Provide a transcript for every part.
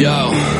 Yo.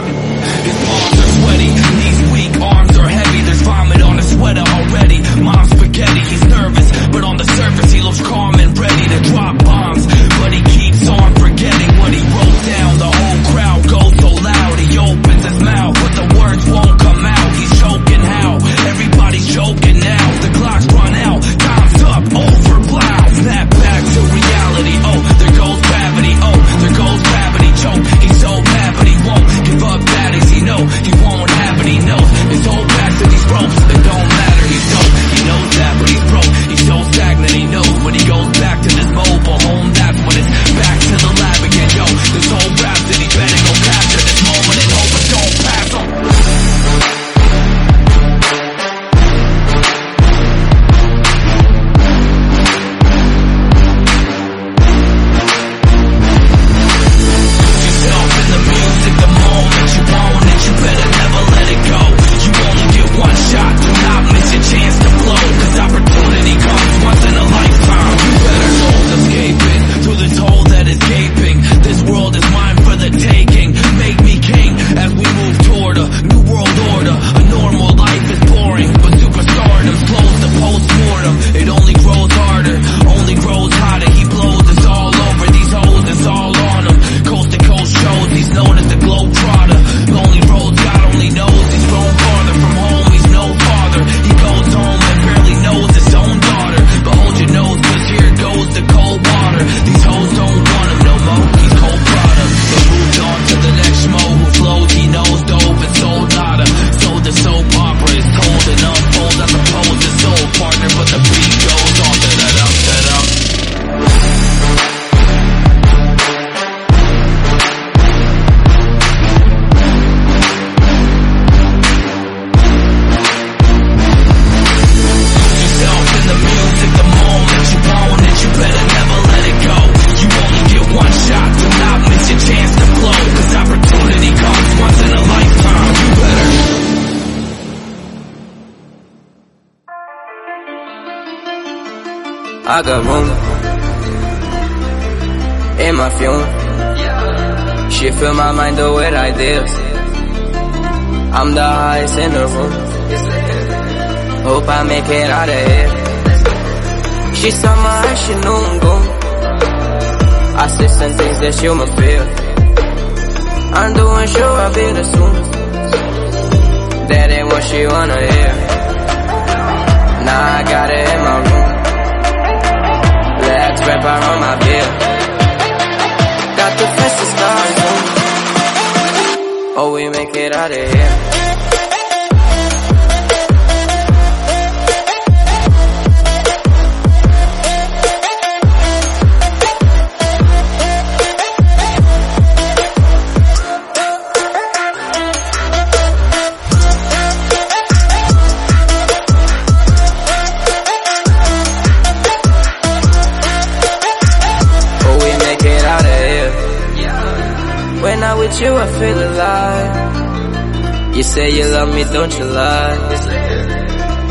You say you love me, don't you lie?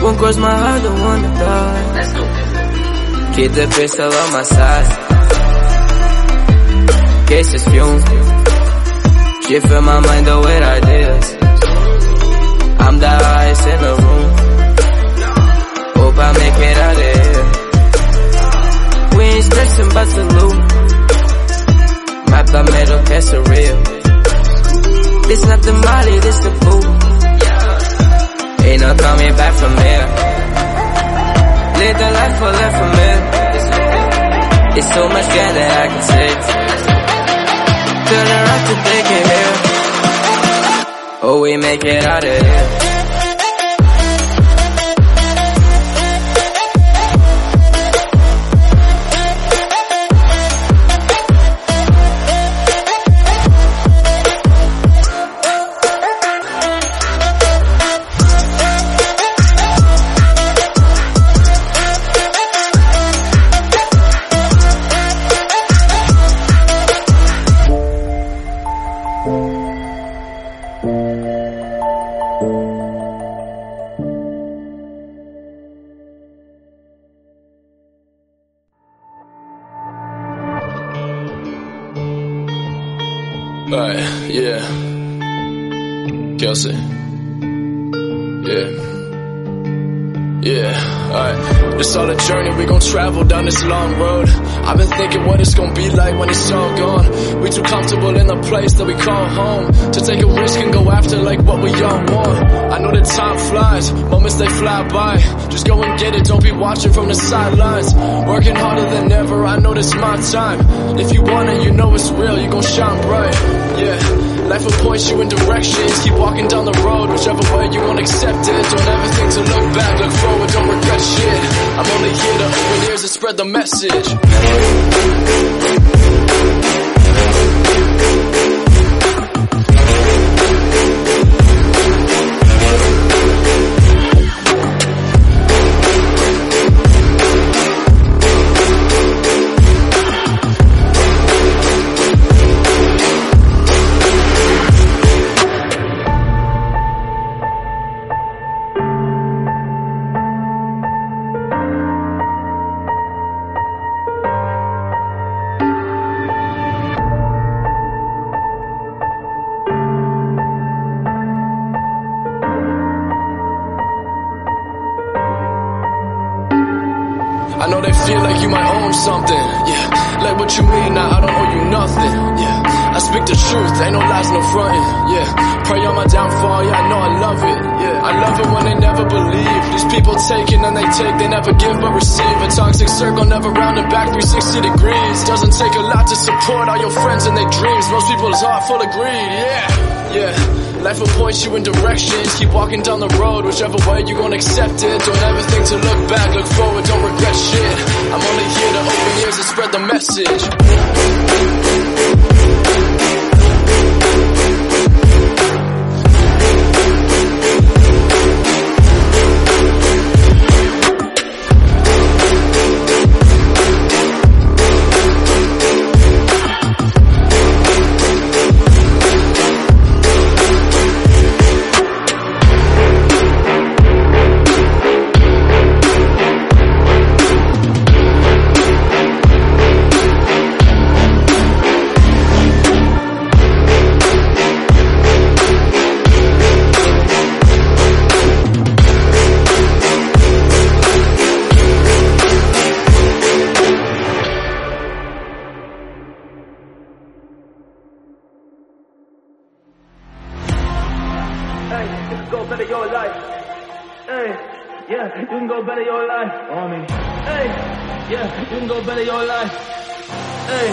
Won't cross my heart, don't wanna die. Keep the pistol on my side. Case is fume. She fill my mind up with ideas. I'm the highest in the room. Hope I make it out of here. We ain't stressing but to lose. Map the metal, that's real. This not the Molly, this the boo. Ain't no coming back from here. Live the life for life from here. It's so much gain that I can take. Turn around to take it here. Oh, we make it out of here. This long road. I've been thinking what it's gonna be like when it's all gone. Comfortable in the place that we call home. To take a risk and go after like what we all want. I know that time flies, moments they fly by. Just go and get it, don't be watching from the sidelines. Working harder than ever, I know this my time. If you want it, you know it's real, you gon' shine bright. Yeah. Life will point you in directions. Keep walking down the road, whichever way you won't accept it. Don't ever think to look back, look forward, don't regret shit. I'm only here to open ears and spread the message. Lot to support all your friends and their dreams. Most people's heart full of greed. Yeah, yeah. Life will point you in directions. Keep walking down the road, whichever way you gon' accept it. Don't ever think to look back, look forward, don't regret shit. I'm only here to open ears and spread the message. Go better your life. Hey,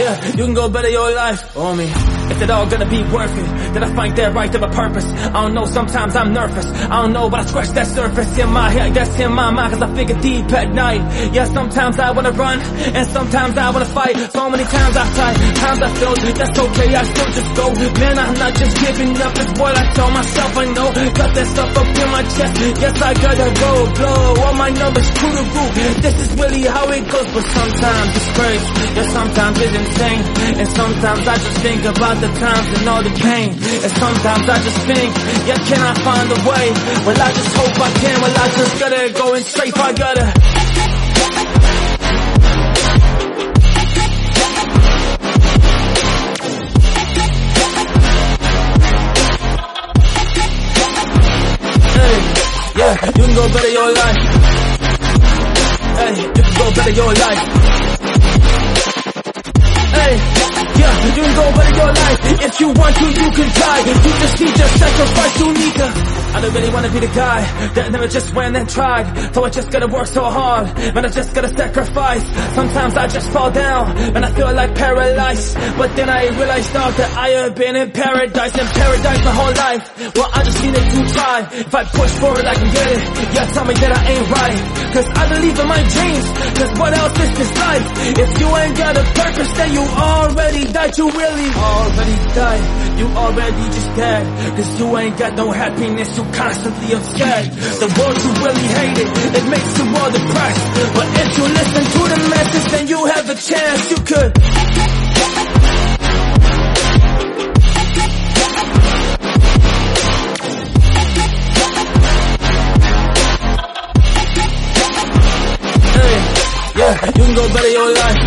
yeah, you can go better your life on me. Is it all gonna be worth it? Did I find that right of a purpose? I don't know, sometimes I'm nervous. I don't know, but I scratch that surface in my head, that's in my mind, cause I figure deep at night. Yeah, sometimes I wanna run, and sometimes I wanna fight. So many times I tried, times I failed, that's okay, I still just go. Man, I'm not just giving up, it's what I tell myself I know. Got that stuff up in my chest, yes, I gotta go, blow all my numbers to the roof. This is really how it goes, but sometimes it's crazy, yeah, sometimes it's insane. And sometimes I just think about the times and all the pain. And sometimes I just think, yeah, can I find a way? Well, I just hope I can. Well, I just gotta go and strafe. I gotta. Yeah, you can go better your life. Hey, you can go better your life. Hey, yeah, you can go better your life. If you want to, you can die You just need to sacrifice, you need to. I don't really wanna be the guy that never just went and tried. So I just gotta work so hard, man, I just gotta sacrifice. Sometimes I just fall down, and I feel like paralyzed. But then I realized now that I have been in paradise, in paradise my whole life. Well, I just needed to try. If I push for it, I can get it. Yeah, tell me that I ain't right. Cause I believe in my dreams. Cause what else is this life? If you ain't got a purpose, then you already died. You really already died. You already just dead. Cause you ain't got no happiness. You constantly upset. The world you really hate it. It makes you all depressed. But if you listen to the message, then you have a chance. You could. Hey, yeah, you can go better your life.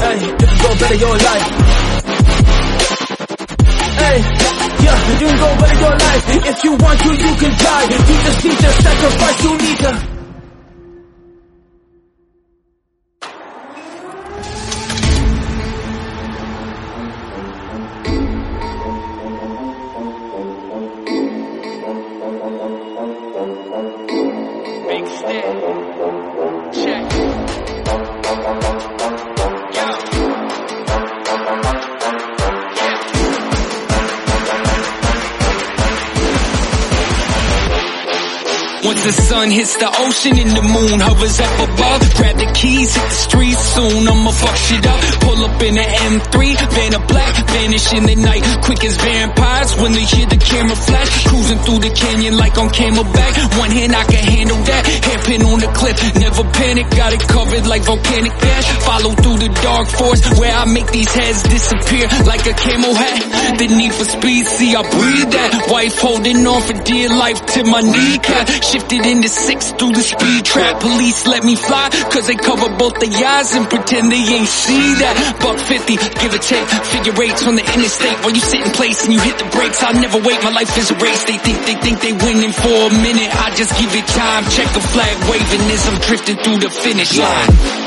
Hey, you can go better your life. Hey, yeah, you can go better your life. If you want to, you can die. You just need to sacrifice, you need to. Sun hits the ocean and the moon hovers up above, grab the keys, hit the streets soon. I'ma fuck shit up. Pull up in the M3, van a black, vanish in the night, quick as vampires when they hear the camera flash. Cruising through the canyon like on camelback. One hand I can handle that, hairpin on the cliff. Never panic, got it covered like volcanic ash. Follow through the dark forest where I make these heads disappear like a camel hat. The need for speed, see I breathe that. Wife holding on for dear life to my kneecap. Shifted into six through the speed trap. Police let me fly, cause they cover both the eyes and pretend they ain't see that. Buck 50, give or take, figure eights on the interstate. While you sit in place and you hit the brakes, I'll never wait, my life is a race. They think, they think they winning for a minute. I just give it time, check a flag waving as I'm drifting through the finish line.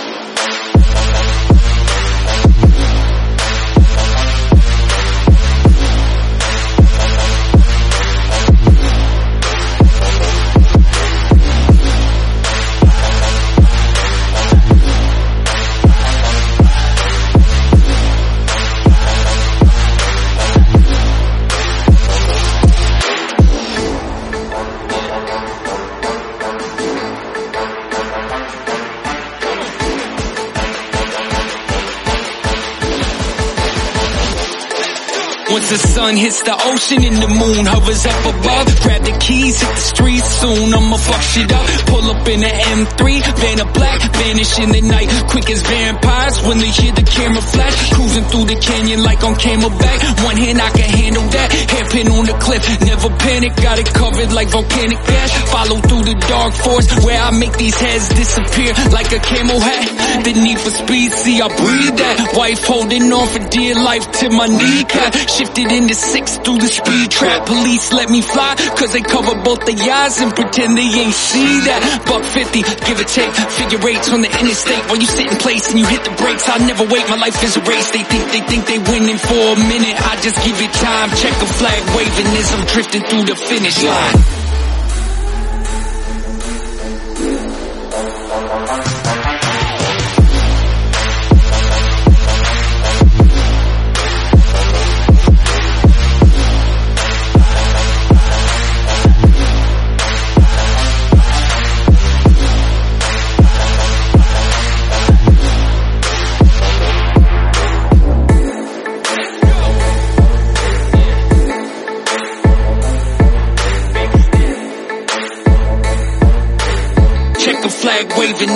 The sun hits the ocean and the moon hovers up above, grab the keys, hit the streets soon. I'ma fuck shit up. Pull up in the M3, van a black, vanish in the night, quick as vampires when they hear the camera flash. Cruising through the canyon like on camelback. One hand I can handle that, hairpin on the cliff. Never panic, got it covered like volcanic ash. Follow through the dark forest where I make these heads disappear like a camel hat. The need for speed, see I breathe that. Wife holding on for dear life to my kneecap. Shifted into six through the speed trap. Police let me fly, cause they cover both the eyes and pretend they ain't see that. Buck 50, give or take, figure eights on the interstate. While you sit in place and you hit the brakes, I'll never wait, my life is a race. They think, they think they winning for a minute. I just give it time, check a flag waving as I'm drifting through the finish line.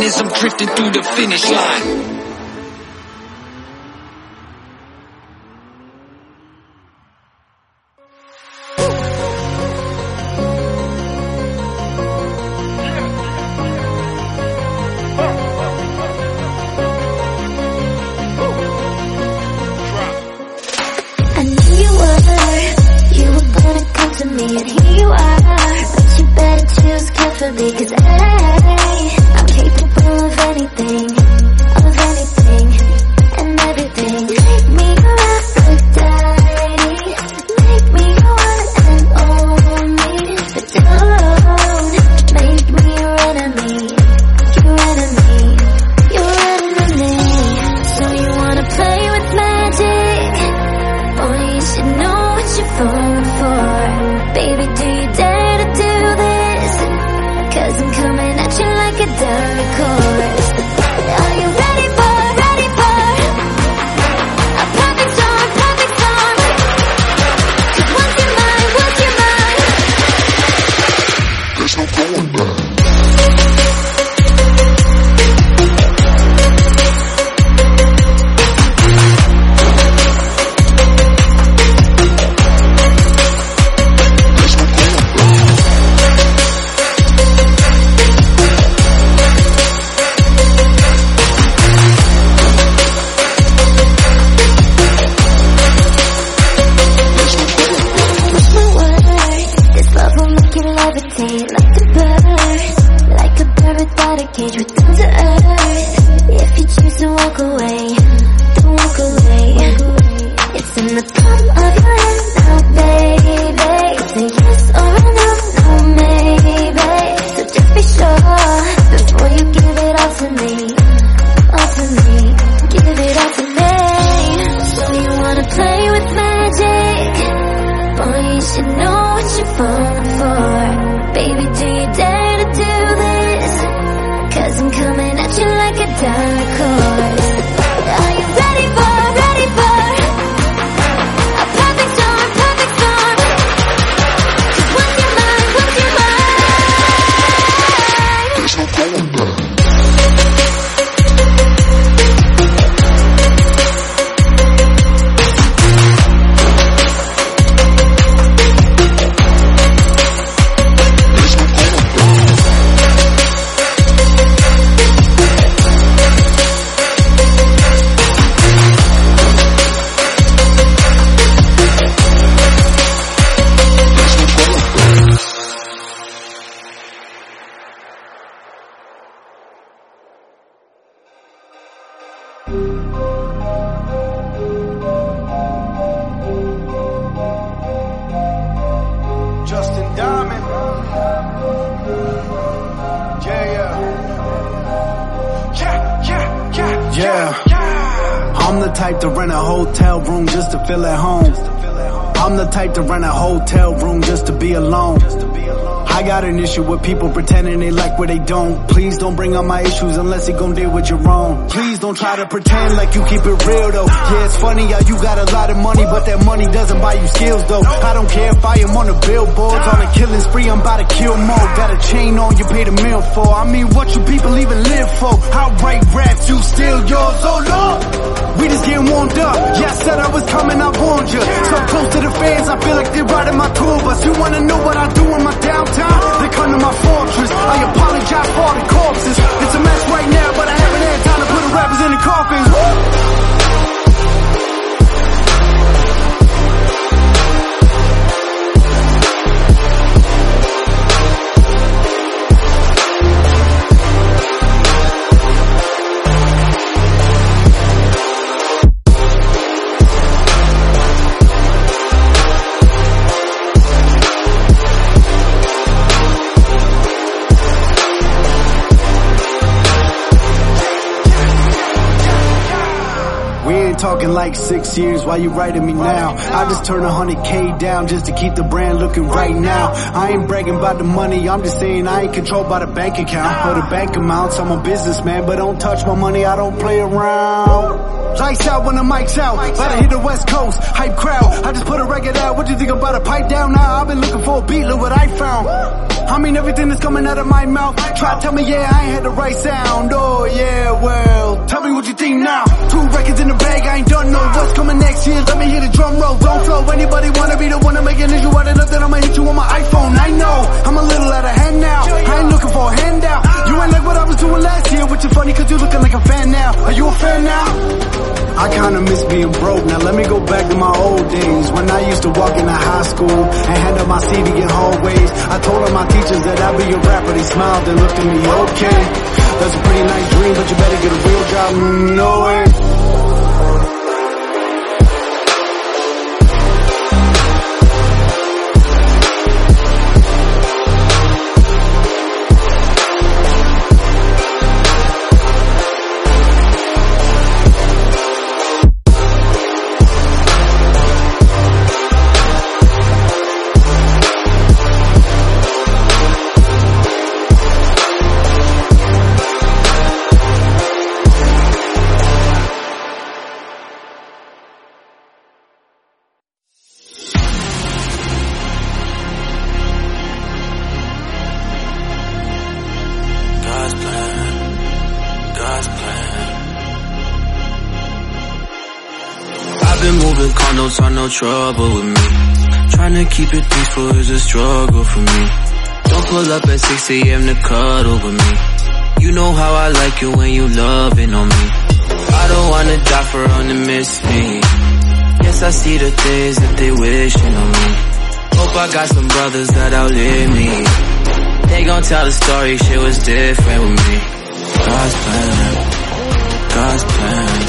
As I'm drifting through the finish line. Try to pretend like you keep it real though. Yeah, it's funny how you got a lot of money, but that money doesn't buy you skills though. I don't care if I am on the billboards, on a killing spree, I'm about to kill more. Got a chain on, you paid a meal for. I mean, what you people even live for? I write raps, you steal yours, oh lord. We just getting warmed up. Yeah, I said I was coming, I warned you. So close to the fans, I feel like they're riding my tour bus. You wanna know what I do in my downtime? They come to my fortress. I apologize for the corpses. It's a mess right now, but I in the coffins. Talking like six years, why you writing me now? I just turned a hundred K down just to keep the brand looking right now. I ain't bragging about the money, I'm just saying I ain't controlled by the bank account or the bank amounts. I'm a businessman, but don't touch my money, I don't play around. Lights out when the mic's out, to hit the west coast, hype crowd. I just put a record out, what you think about a pipe down now? I've been looking for a beat, look what I found. I mean everything that's coming out of my mouth. Try to tell me, yeah, I ain't had the right sound. Oh yeah, well, tell me what you think now. Two records in the bag, I ain't done no. What's coming next year? Let me hear the drum roll. Don't flow. Anybody wanna be the one to make an issue out of nothing? I'ma hit you on my iPhone. I know I'm a little out of hand now. I ain't looking for a handout. You ain't like what I was doing last year, which is funny cause you looking like a fan now. Are you a fan now? I kinda miss being broke. Now let me go back to my old days when I used to walk into high school and hand up my CD in hallways. I told all my teachers that I'd be a rapper. They smiled and looked at me, okay. That's a pretty nice dream, but you better get a real job. No way. Trouble with me. Trying to keep it peaceful is a struggle for me. Don't pull up at 6 a.m. to cuddle with me. You know how I like it when you loving on me. I don't wanna die for her to miss me. Yes, I see the things that they wishing on me. Hope I got some brothers that outlive me. They gon' tell the story, shit was different with me. God's plan, God's plan.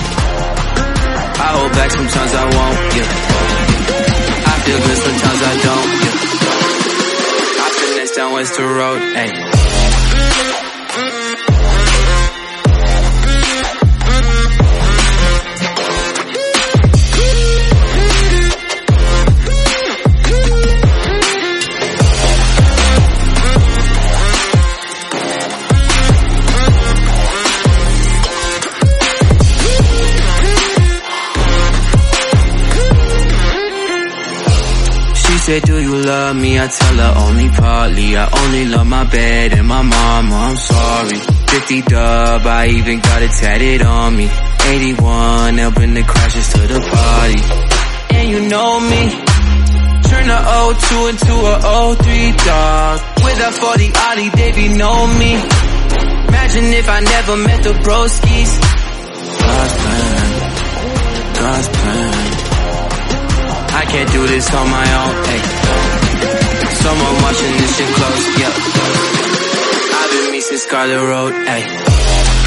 I hold back sometimes I won't, yeah. I feel good sometimes I don't, yeah. I finesse down Western Road, ayy. Said, do you love me? I tell her only partly. I only love my bed and my mama, I'm sorry. 50 dub, I even got it tatted on me. 81, helping the crashes to the party. And you know me. Turn a 02 into a 03 dog. With a 40 Ollie, they be know me. Imagine if I never met the broskies. God's plan, God's plan. I can't do this on my own, hey. Someone watching this shit close, yeah. I've been me since Scarlet Road, hey.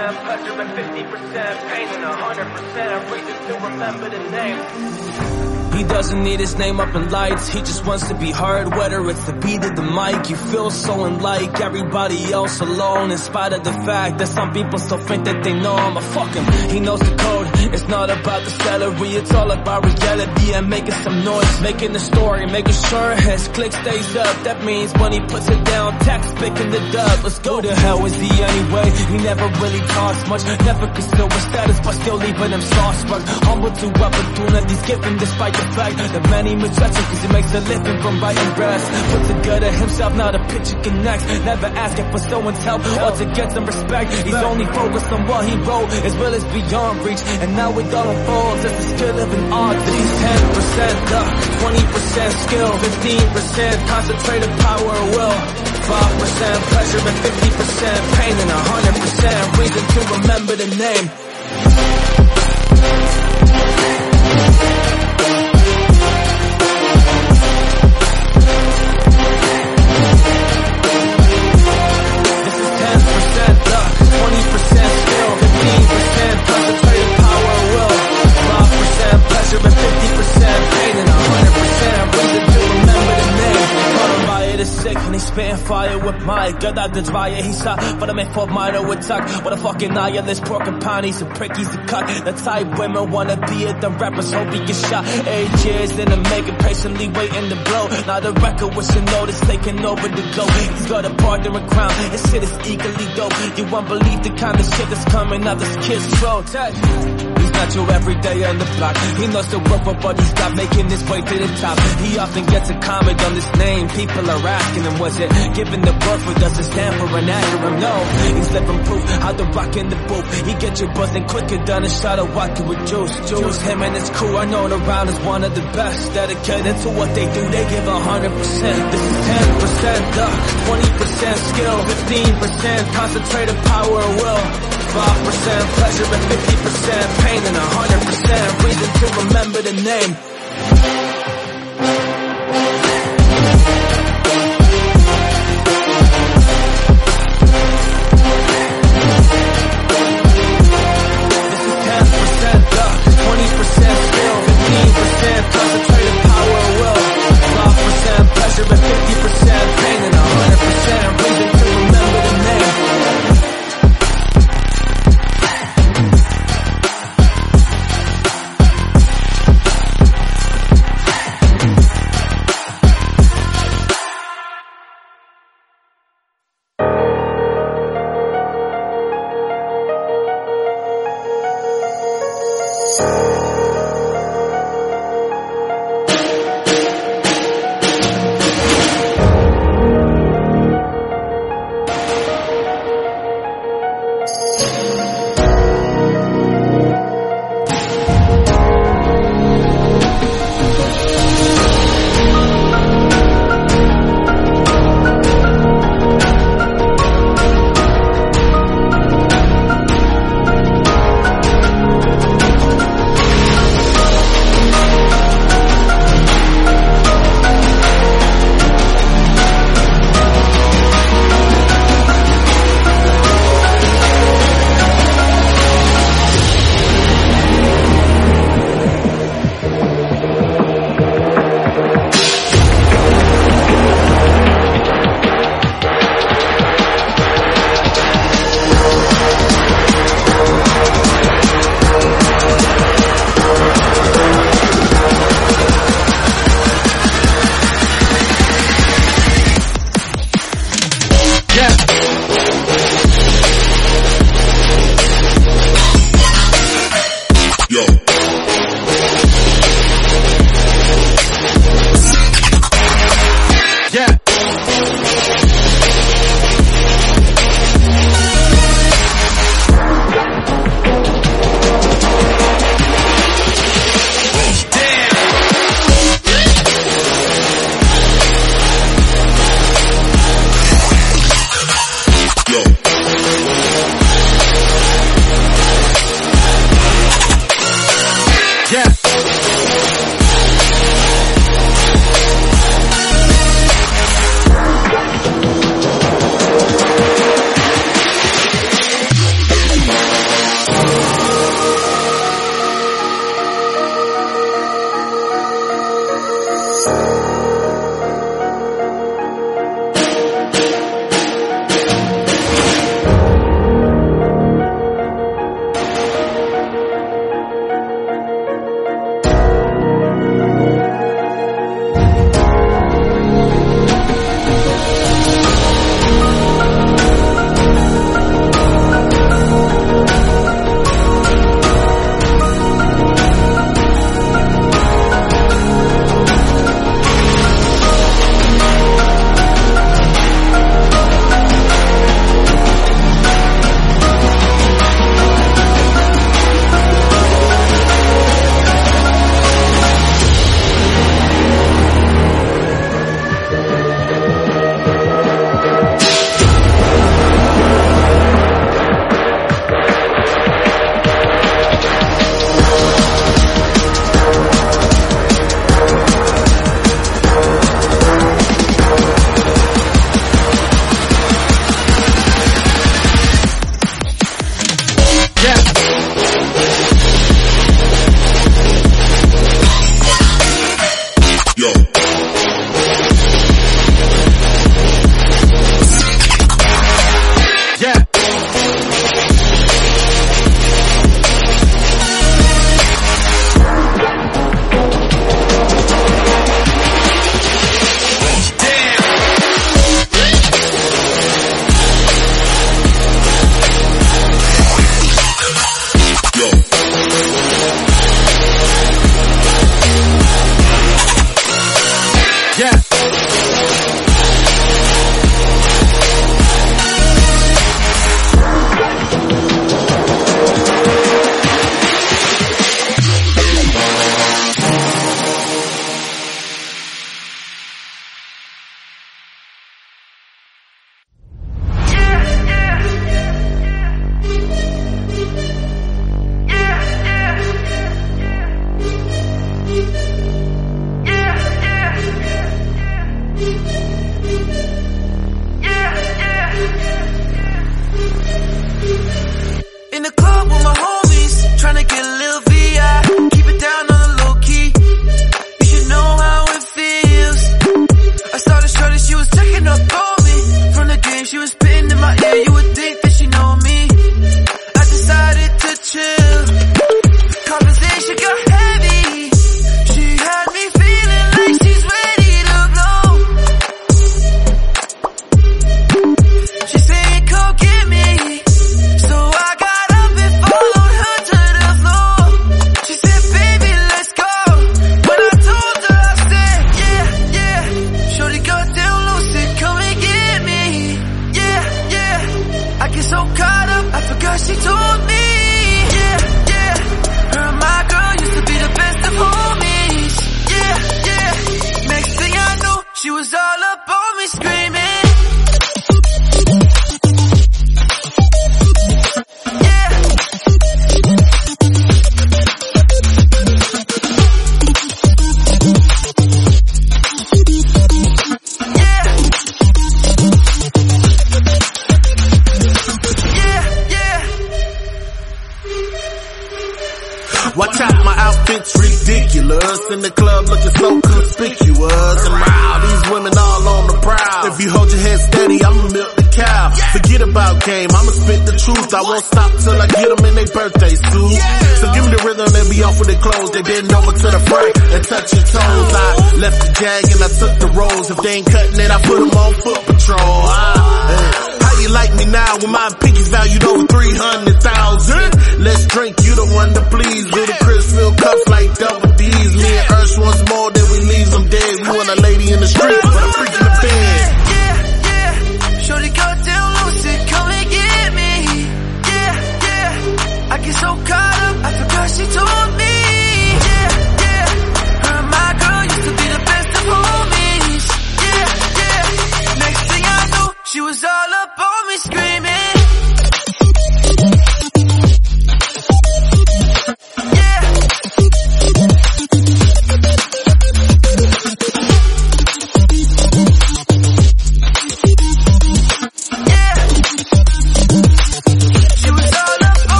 Pleasure and 50% pain, and 100% reason to remember the name. He doesn't need his name up in lights, he just wants to be heard, whether it's the beat of the mic. You feel so unlike everybody else alone, in spite of the fact that some people still think that they know him. I fuck him, he knows the code. It's not about the salary, it's all about reality and making some noise, making the story, making sure his click stays up. That means when he puts it down, tax picking the dub. Let's go to hell is he anyway? He never really talks much, never conceal his status, but still leaving him starstruck. Humble to opportunities given despite the fact that many him cause he makes a living from writing raps. Puts the good of himself, not a picture connects. Never asking for someone's help or to get some respect. He's only focused on what he wrote, as well as beyond reach. And Now it all unfolds as the skill of an art. This 10% luck, 20% skill, 15% concentrated power of will. 5% pleasure and 50% pain and 100% reason to remember the name. Sick and he's spitting fire with my Gada the dvaya he saw, but I make for minor with tuck. What a fucking nihilist porcupine, he's a prick, he's a cut. The type women wanna be it, the rappers hope he gets shot. Eight years in the making, patiently waiting to blow. Now the record with some notice taking over the go. He's got a partner in crown, his shit is equally dope. You won't believe the kind of shit that's coming out this kid's throat. He's not your everyday on the block. He knows the work, but he's not making his way to the top. He often gets a comment on his name. People are asking him, was it given the birth or does it stand for an acronym? No, he's living proof how the rock in the booth. He gets you buzzing quicker than a shot of vodka with juice. Juice, him and his crew are known around as one of the best. Dedicated to what they do, they give a hundred percent. This is ten percent twenty percent skill, fifteen percent concentrated power of will. 5% pleasure and 50% pain and 100% reason to remember the name. This is 10% luck, 20% skill, 15% concentrated power of will, 5% pleasure and 50% pain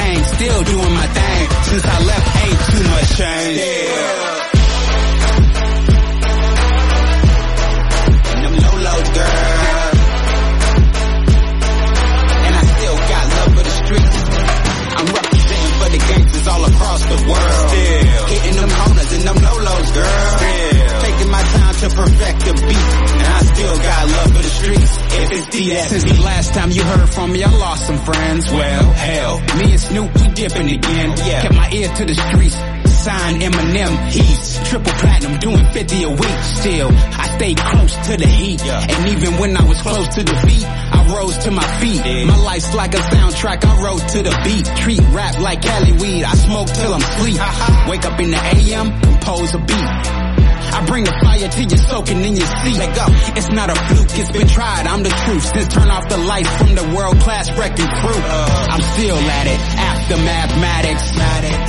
beats. Still doing my thing. Since I left, ain't too much change. Still. And them lolos, girl. And I still got love for the streets. I'm representing for the gangsters all across the world. Still hitting them corners and them lolos, girl. Still taking my time to perfect the beat, still got love for the streets. If it's DS. Since the last time you heard from me, I lost some friends. Well, hell, me and Snoop we dipping again. Yeah, kept my ear to the streets. Signed Eminem, he's triple platinum, doing 50 a week. Still, I stayed close to the heat, and even when I was close to defeat, I rose to my feet. My life's like a soundtrack, I wrote to the beat. Treat rap like Cali weed, I smoke till I'm sleep. Wake up in the AM, compose a beat. I bring the fire till you're soaking in your seat. Let go. It's not a fluke, it's been tried. I'm the truth. Since turn off the lights from the world class wrecking crew. I'm still at it. After mathematics.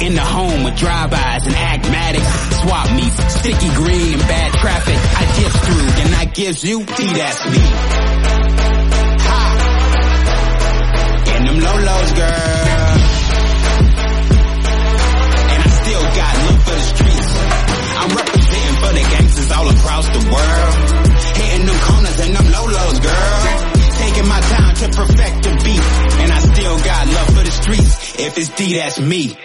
In the home with drive-bys and acmatics. Swap meets, sticky green and bad traffic. I get through, and I gives you, T that's me. Ha. And them lolos, girl. All across the world. Hitting them corners and them lolos, girl. Taking my time to perfect the beat. And I still got love for the streets. If it's D, that's me.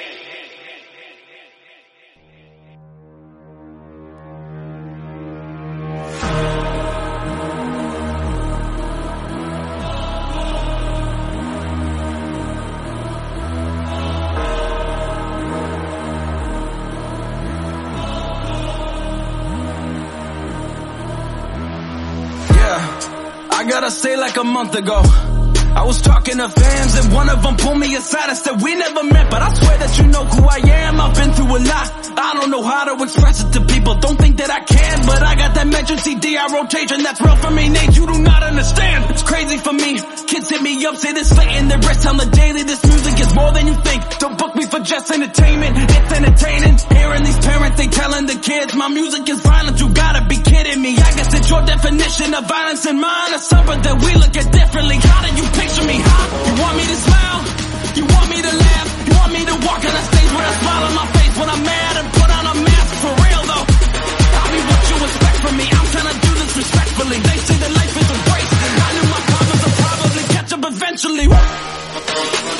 Like a month ago. I was talking to fans and one of them pulled me aside and said we never met, but I swear that you know who I am. I've been through a lot. I don't know how to express it to people. Don't think that I can, but I got that mention CD I rotation. That's real for me, Nate. You do not understand. It's crazy for me. Kids hit me up, say they're slating their wrists on the daily. This music is more than you think. Don't book me for just entertainment. It's entertaining. Hearing these parents, they telling the kids my music is violent. You gotta be kidding me. I guess it's your definition of violence and mine or something that we look at differently. How do you picture me? Huh? You want me to smile? You want me to laugh? You want me to walk on the stage with a smile on my face when I'm mad and put on a mask for real though? I'll be what you expect from me. I'm trying to do this respectfully. They say that life is a race. I knew my problems would probably catch up eventually. What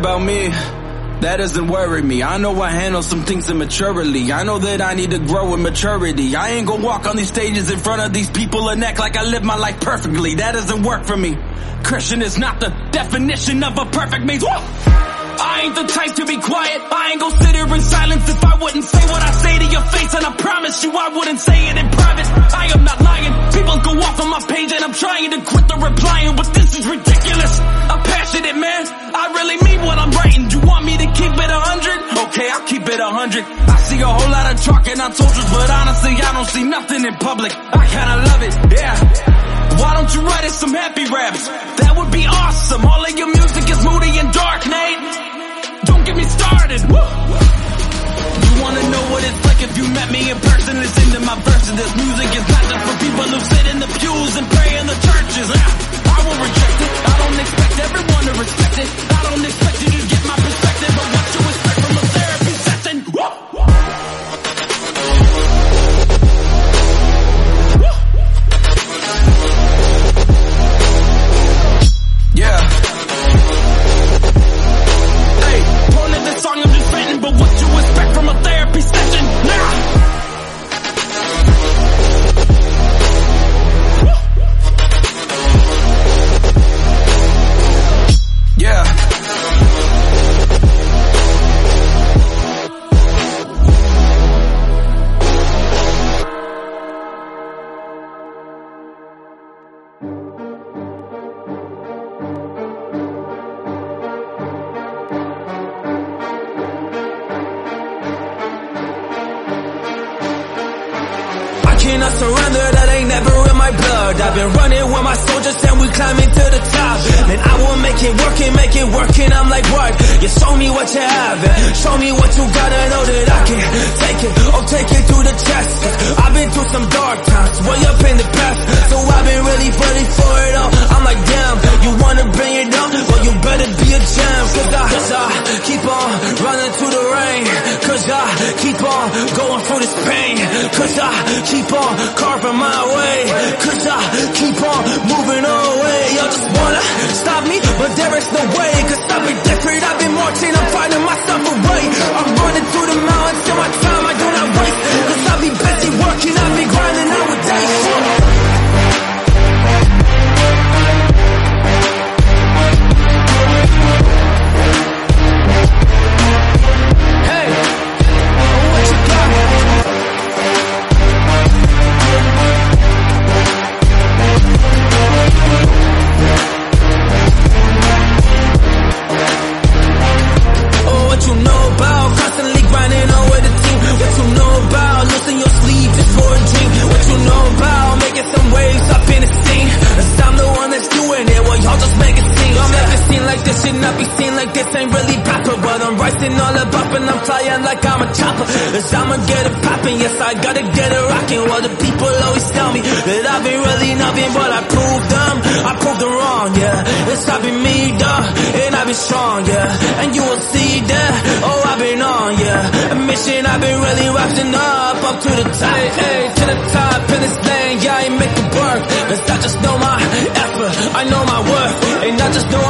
about me? That doesn't worry me. I know I handle some things immaturely. I know that I need to grow in maturity. I ain't gonna walk on these stages in front of these people and act like I live my life perfectly. That doesn't work for me. Christian is not the definition of a perfect means. Whoa! I ain't the type to be quiet. I ain't gonna sit here in silence if I wouldn't say what I say to your face. And I promise you I wouldn't say it in private. I am not lying. People go off on my page and I'm trying to quit the replying, but this is ridiculous. I'm man. I really mean what I'm writing. You want me to keep it a hundred? Okay, I'll keep it a hundred. I see a whole lot of chalk talking on socials, but honestly, I don't see nothing in public. I kinda love it, yeah. Why don't you write us some happy raps? That would be awesome. All of your music is moody and dark, Nate. Don't get me started. Woo. You wanna know what it's like if you met me in person? Listen to my verses. This music is I've been running with my soldiers and we climbing to the top. Man, I will make it work and make it work and I'm like, what? You show me what you have and show me what you gotta know that I can take it. Oh, take it through the chest. I've been through some dark times, way up in the past. So I've been really ready for it all. I'm like, damn, you wanna bring it down? Well, you better be a jam. Cause I, cause I keep on running through the rain. Cause I keep on going through this pain. Cause I keep on carving my way. Cause I keep on moving away. Y'all just wanna stop me, but there is no way. Cause I've been different, I've been marching, I'm fighting myself away. I'm running through the mountains till my time I do not waste. Cause I be busy working, I be grinding nowadays. Cause I'ma get it poppin', yes I gotta get it rockin'. While the people always tell me that I've been really nothing, but I proved them, I proved them wrong, yeah. It's I've been me, duh, and I've been strong, yeah. And you will see that, oh I've been on, yeah. A mission I've been really rising up, up to the top, hey, hey, to the top in this lane, yeah, I ain't make it work. Cause I just know my effort, I know my worth. And I just know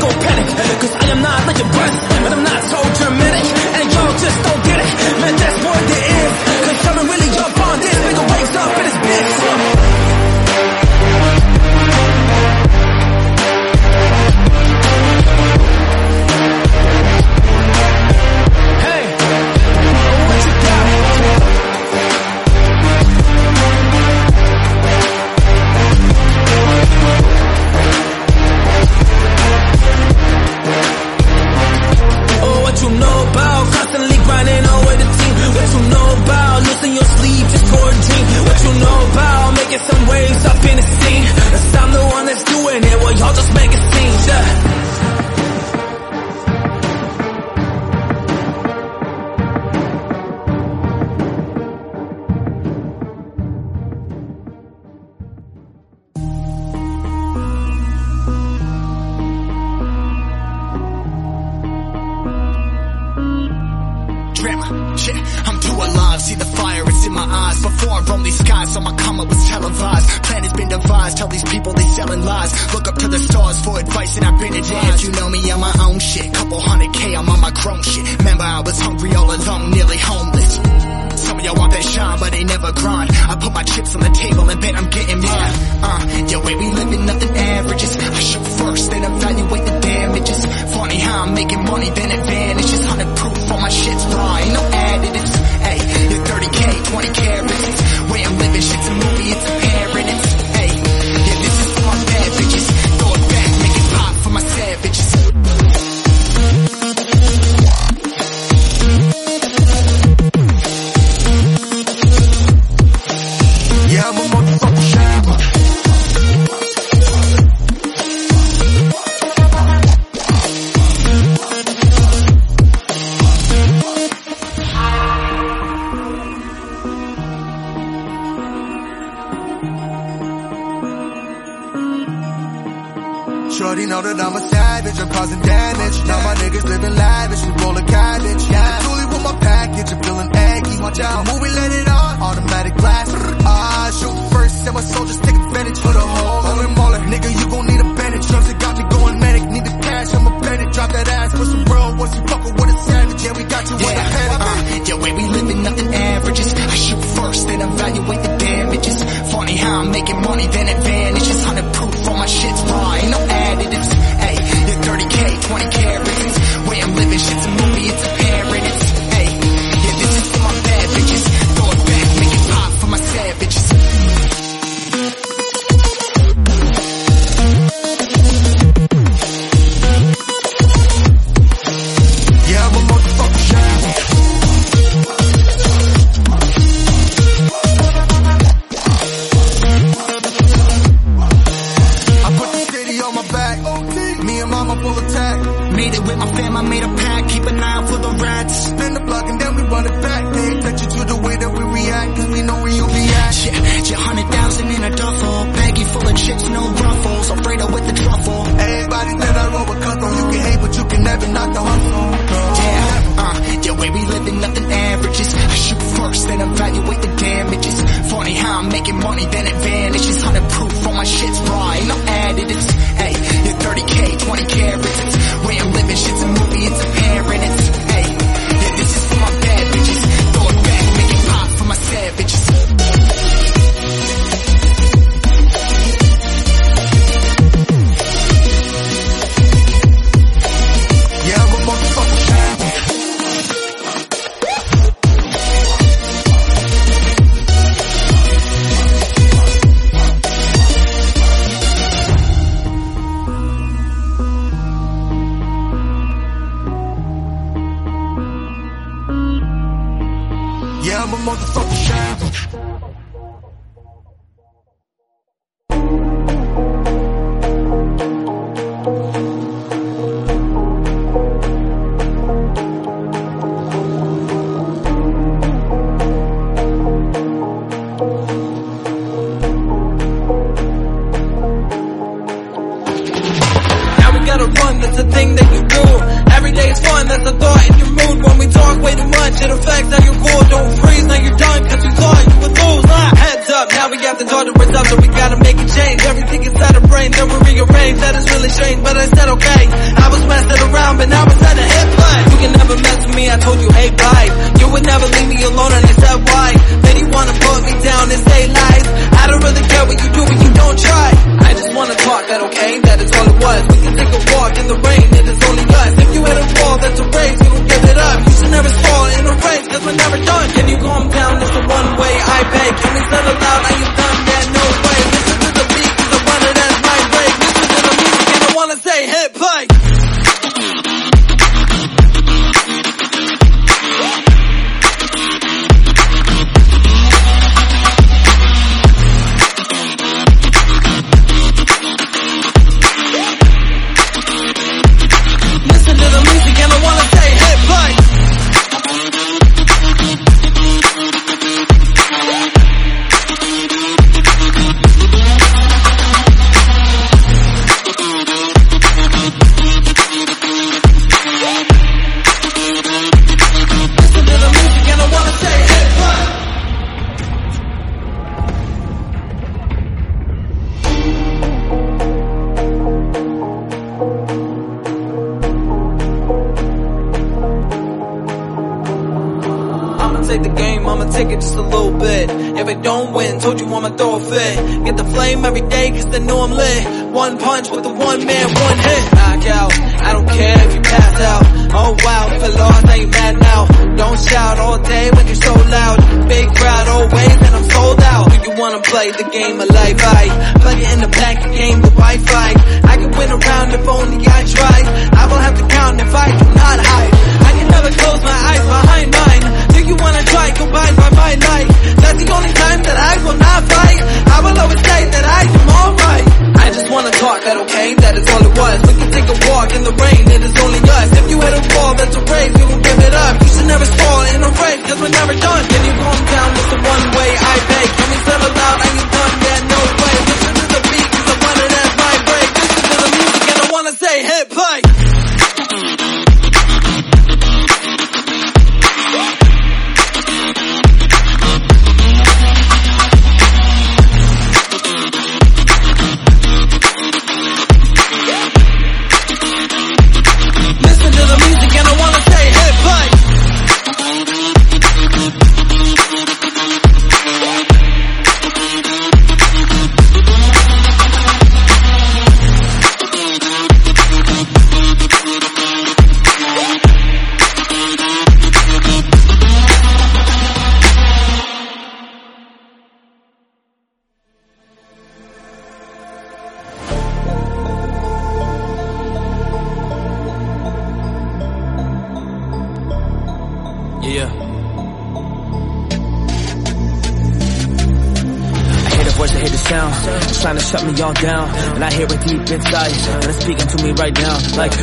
go panic, money, then advantage. It's hundred proof on my shit's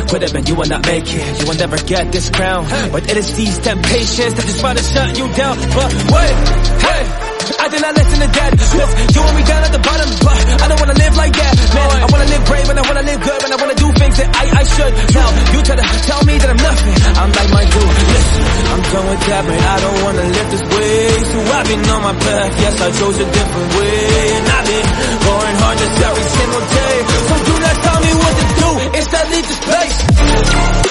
quit it, man, you will not make it. You will never get this crown. But it is these temptations that just try to shut you down. But wait, hey. I did not listen to that. Cause you want me down at the bottom, but I don't wanna live like that. Man, I wanna live brave and I wanna live good and I wanna do things that I, I should. Now, you try to tell me that I'm nothing. I'm like my dude. Listen, I'm done with that, man. I don't wanna live this way. So I've been on my path. Yes, I chose a different way. And I've been going hard just every single day. So do not tell me what to do. Instead, leave place.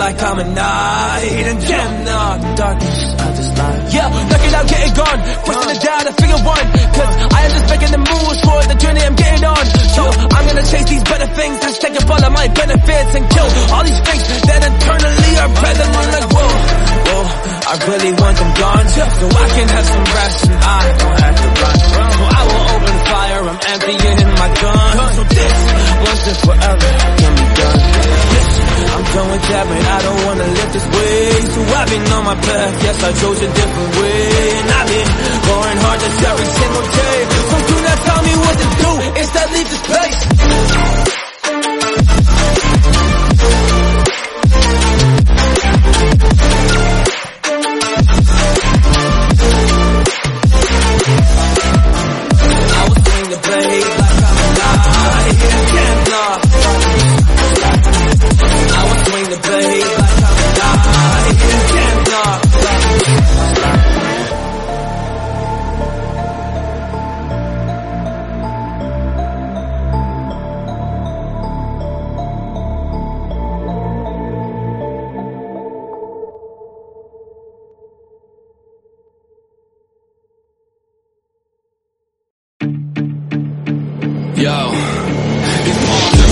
Like I'm a knight. And nah, the darkness, I just lie. Yeah, knocking out, getting gone. Pushing it down to figure one. Cause I am just making the moves for the journey I'm getting on. So I'm gonna chase these better things. Let's take up all of my benefits and kill all these things that internally are present. I'm like, whoa, whoa, I really want them gone. So I can have some rest and I don't have to run. So I will open fire, I'm emptying in my gun. So this, once and forever, can be done. Listen, I'm done with that, man. I don't wanna live this way. So I've been on my path, yes, I chose a different way. And I've been going hard just every single day. So do not tell me what to do, instead leave this place. Yo, palms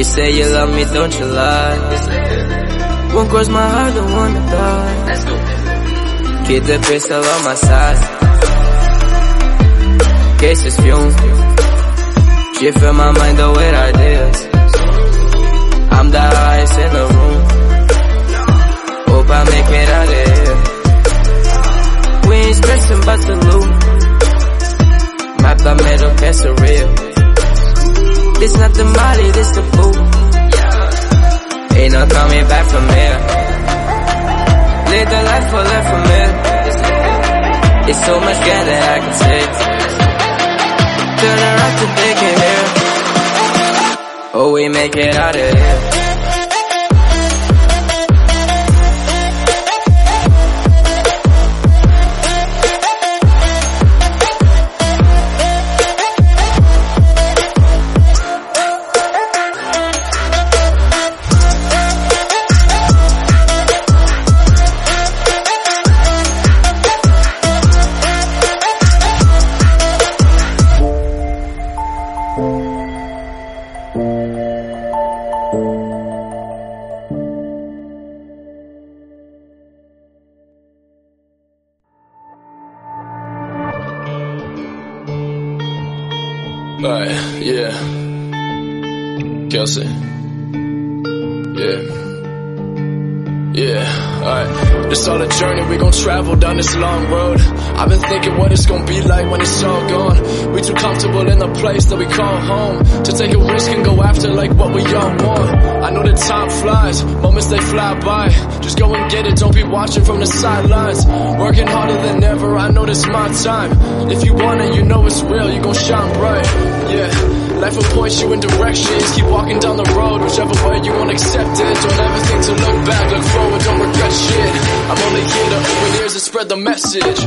You say you love me, don't you lie? Won't cross my heart, don't wanna die. Keep the pistol on my side. Cases fume. She fill my mind up with ideas. I'm the highest in the room. Hope I make it out of here. We ain't stressing about the loot. Mapa metal, that's a real. This not the molly, this the fool. Ain't no coming back from here. Live the life for left from here. It's so much gain that I can say. Turn around to take it here. Oh, we make it out of here. Down this long road. I've been thinking what it's gonna be like when it's all gone. We too comfortable in the place that we call home. To take a risk and go after like what we all want. I know the time flies, moments they fly by. Just go and get it, don't be watching from the sidelines. Working harder than ever, I know this my time. If you want it, you know it's real, you gon' shine bright. Yeah. Life will point you in directions. Keep walking down the road, whichever way you won't accept it. Don't ever think to look back, look forward, don't regret shit. I'm only here to open ears and spread the message.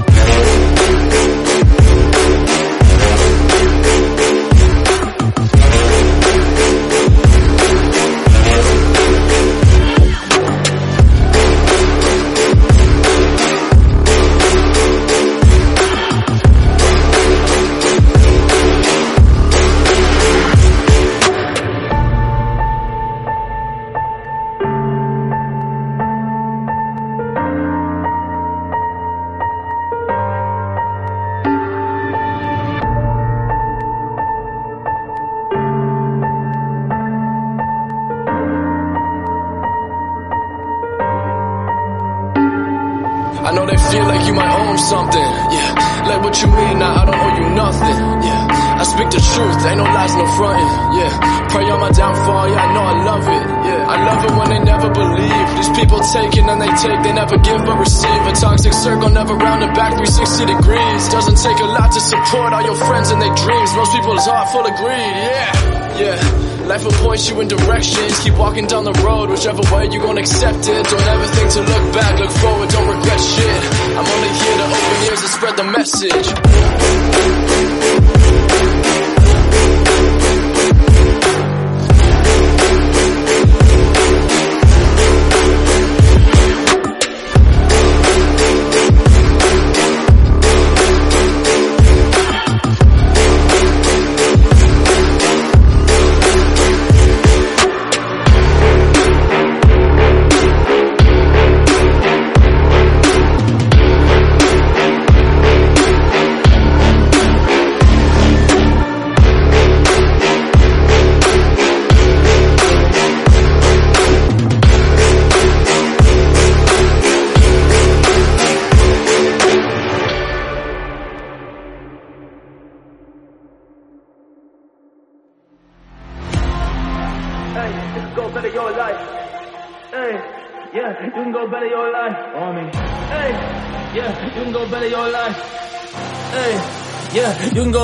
To support all your friends and their dreams. Most people's heart full of greed. Yeah, yeah. Life will point you in directions. Keep walking down the road, whichever way you gon' accept it. Don't ever think to look back, look forward, don't regret shit. I'm only here to open ears and spread the message.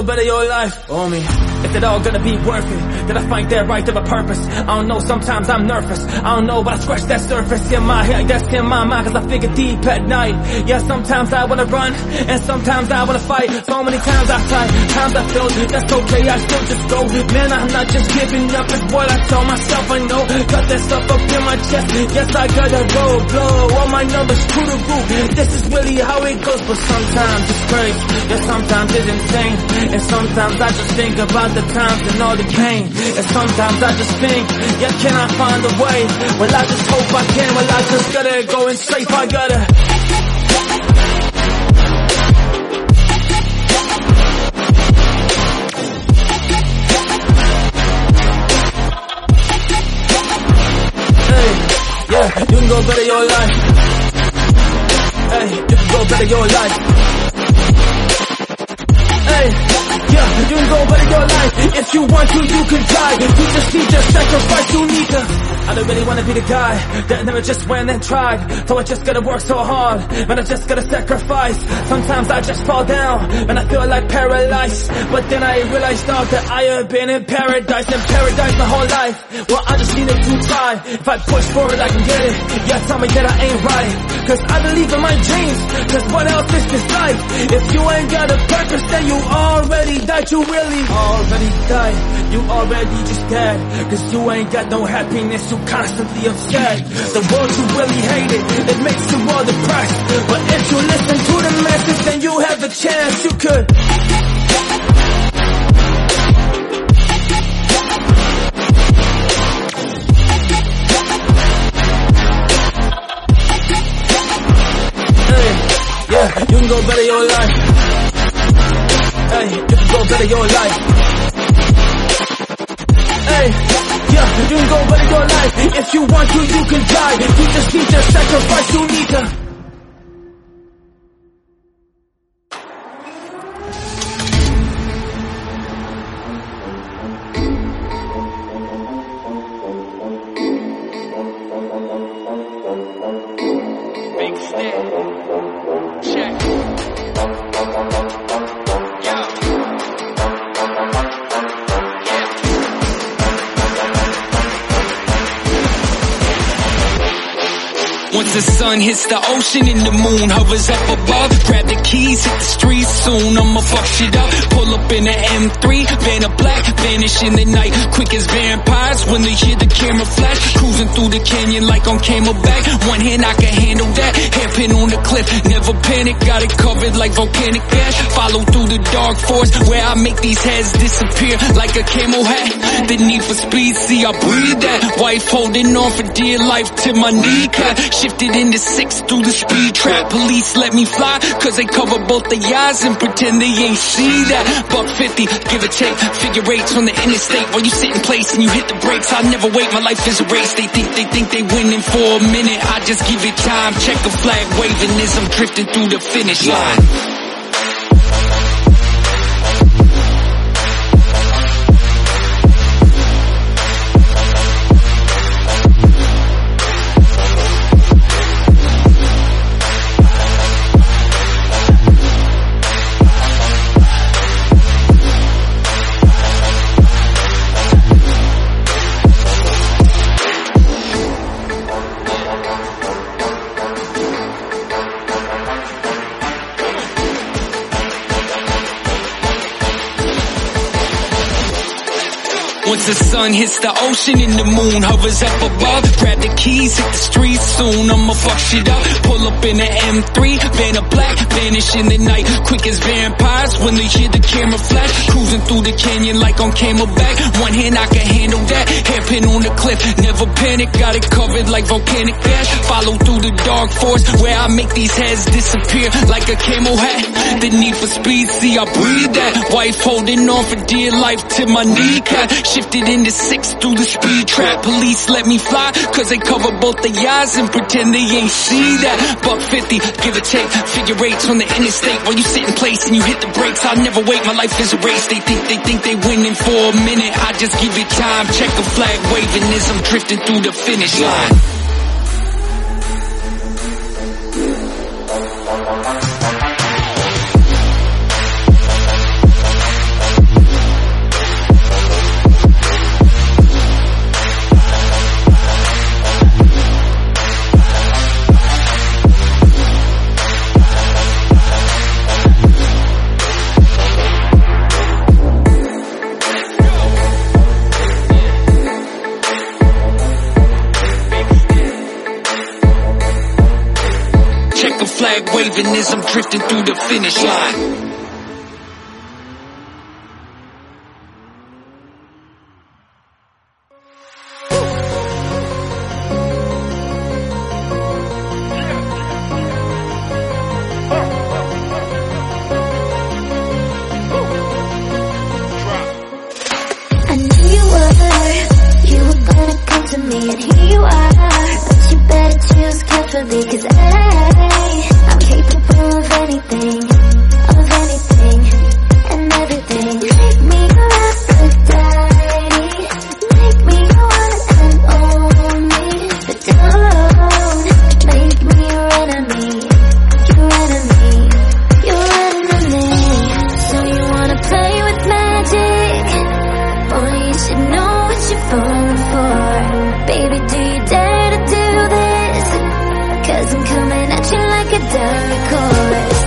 Better your life on me. Is it all gonna be worth it? Did I find that right of a purpose? I don't know, sometimes I'm nervous. I don't know, but I scratch that surface in my head, that's in my mind, cause I figure deep at night. Yeah, sometimes I wanna run, and sometimes I wanna fight. So many times I tried, times I failed, that's okay, I still just go. Man, I'm not just giving up, it's what I tell myself I know. Got that stuff up in my chest, yes, I gotta go, blow all my numbers to the roof. This is really how it goes, but sometimes it's crazy, yeah, sometimes it's insane. And sometimes I just think about the times and all the pain. And sometimes I just think, yeah, can I find a way? Well, I just hope I can. Well, I just gotta go and safe. I gotta. Yeah, you can go better your life. Hey, you can go better your life. Yeah, you can go better your life. If you want to, you can die. You just need to sacrifice, you need to. I don't really wanna be the guy that never just went and tried. So I just gotta work so hard, man, I just gotta sacrifice. Sometimes I just fall down, and I feel like paralyzed. But then I realized, dog, that I have been in paradise, in paradise my whole life. Well, I just needed to try. If I push forward, I can get it. Yeah, tell me that I ain't right. Cause I believe in my dreams. Cause what else is this life? If you ain't got a purpose, then you already died. You really already died. You already just dead. Cause you ain't got no happiness. You constantly upset. The world you really hate it. It makes you all depressed. But if you listen to the message, then you have the chance. You could. Hey, yeah, you can go better your life. Hey, you can go better your life. Hey, yeah, you can go better your life. If you want to, you can die. You just need to sacrifice, you need to. Sun hits the ocean and the moon hovers up above, grab the keys, hit the streets soon. I'ma fuck shit up. Pull up in the M3, van of black, vanish in the night, quick as vampires when they hear the camera flash. Cruising through the canyon like on Camelback. One hand I can handle that, hairpin on the cliff, never panic, got it covered like volcanic ash. Follow through the dark forest where I make these heads disappear like a camel hat. The need for speed, see I breathe that. Wife holding on for dear life to my kneecap. Shifted into six through the speed trap. Police let me fly, cause they cover both the eyes and pretend they ain't see that. Buck 50, give or take, figure eights on the interstate. While you sit in place and you hit the brakes, I never wait, my life is a race. They think they think they winning for a minute. I just give it time, check a flag waving as I'm drifting through the finish line. Once the sun hits the ocean and the moon hovers up above, grab the keys, hit the streets soon. I'ma fuck shit up. Pull up in the M3, van a black, vanish in the night, quick as vampires when they hear the camera flash. Cruising through the canyon like on Camelback. One hand I can handle that, hairpin on the cliff, never panic, got it covered like volcanic ash. Follow through the dark forest where I make these heads disappear like a camel hat. The need for speed, see I breathe that. Wife holding on for dear life to my kneecap. Shifted into six through the speed trap. Police let me fly, cause they cover both the eyes and pretend they ain't see that. Buck 50, give or take, figure eights on the interstate. While you sit in place and you hit the brakes, I'll never wait, my life is a race. They think they think they winning for a minute. I just give it time, check a flag waving as I'm drifting through the finish line. Flag waving as I'm drifting through the finish line. Play with magic. Boy, you should know what you're falling for. Baby, do you dare to do this? Cause I'm coming at you like a dark horse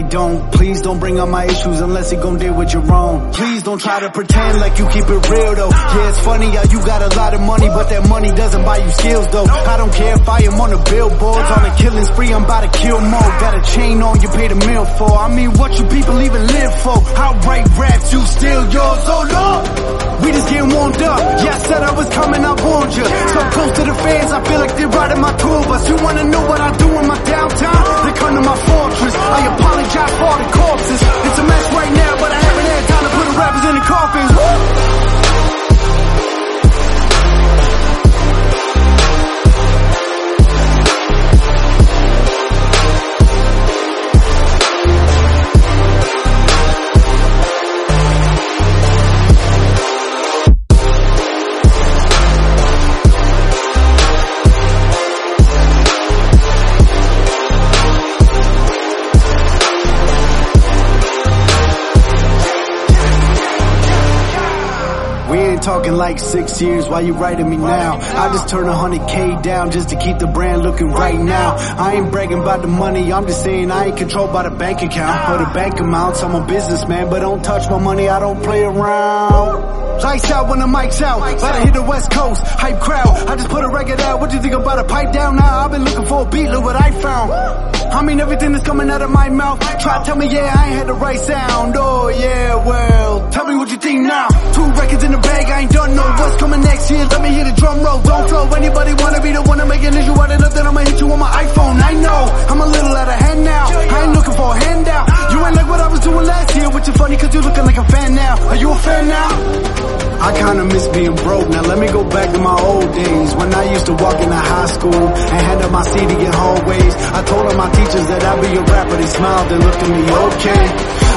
they don't. Please don't bring up my issues unless you gon' deal with your own. Please don't try to pretend like you keep it real though. Yeah, it's funny how you got a lot of money, but that money doesn't buy you skills though. I don't care if I am on the billboards, on a killing spree, I'm about to kill more. Got a chain on, you paid a meal for. I mean, what you people even live for? I write raps, you steal yours, oh lord. We just getting warmed up. Yeah, I said I was coming, I warned you. So close to the fans, I feel like they're riding my tour bus. You wanna know what I do in my downtime? They come to my fortress. I apologize for all the corpses. It's a mess right now, but I haven't had time to put the rappers in the coffins. Woo! Talking like six years, why you writing me now? I just turned a hundred K down just to keep the brand looking right now. I ain't bragging about the money, I'm just saying I ain't controlled by the bank account or the bank amounts. I'm a businessman, but don't touch my money, I don't play around. Lights out when the mic's out, about to hit the west coast, hype crowd. I just put a record out, what you think about a pipe down now? I've been looking for a beat, look what I found. I mean everything that's coming out of my mouth. Try tell me, yeah, I ain't had the right sound. Oh yeah, well, tell me what you think now. Two records in the bag, I ain't done no. What's coming next year? Let me hear the drum roll. Don't flow. Anybody wanna be the one to make an issue out of nothing? I'ma hit you on my iPhone. I know I'm a little out of hand now. I ain't looking for a handout. You ain't like what I was doing last year, which is funny cause you looking like a fan now. Are you a fan now? I kinda miss being broke. Now let me go back to my old days when I used to walk into high school and hand up my CD in hallways. I told all my teachers that I'd be a rapper. They smiled and looked at me, okay.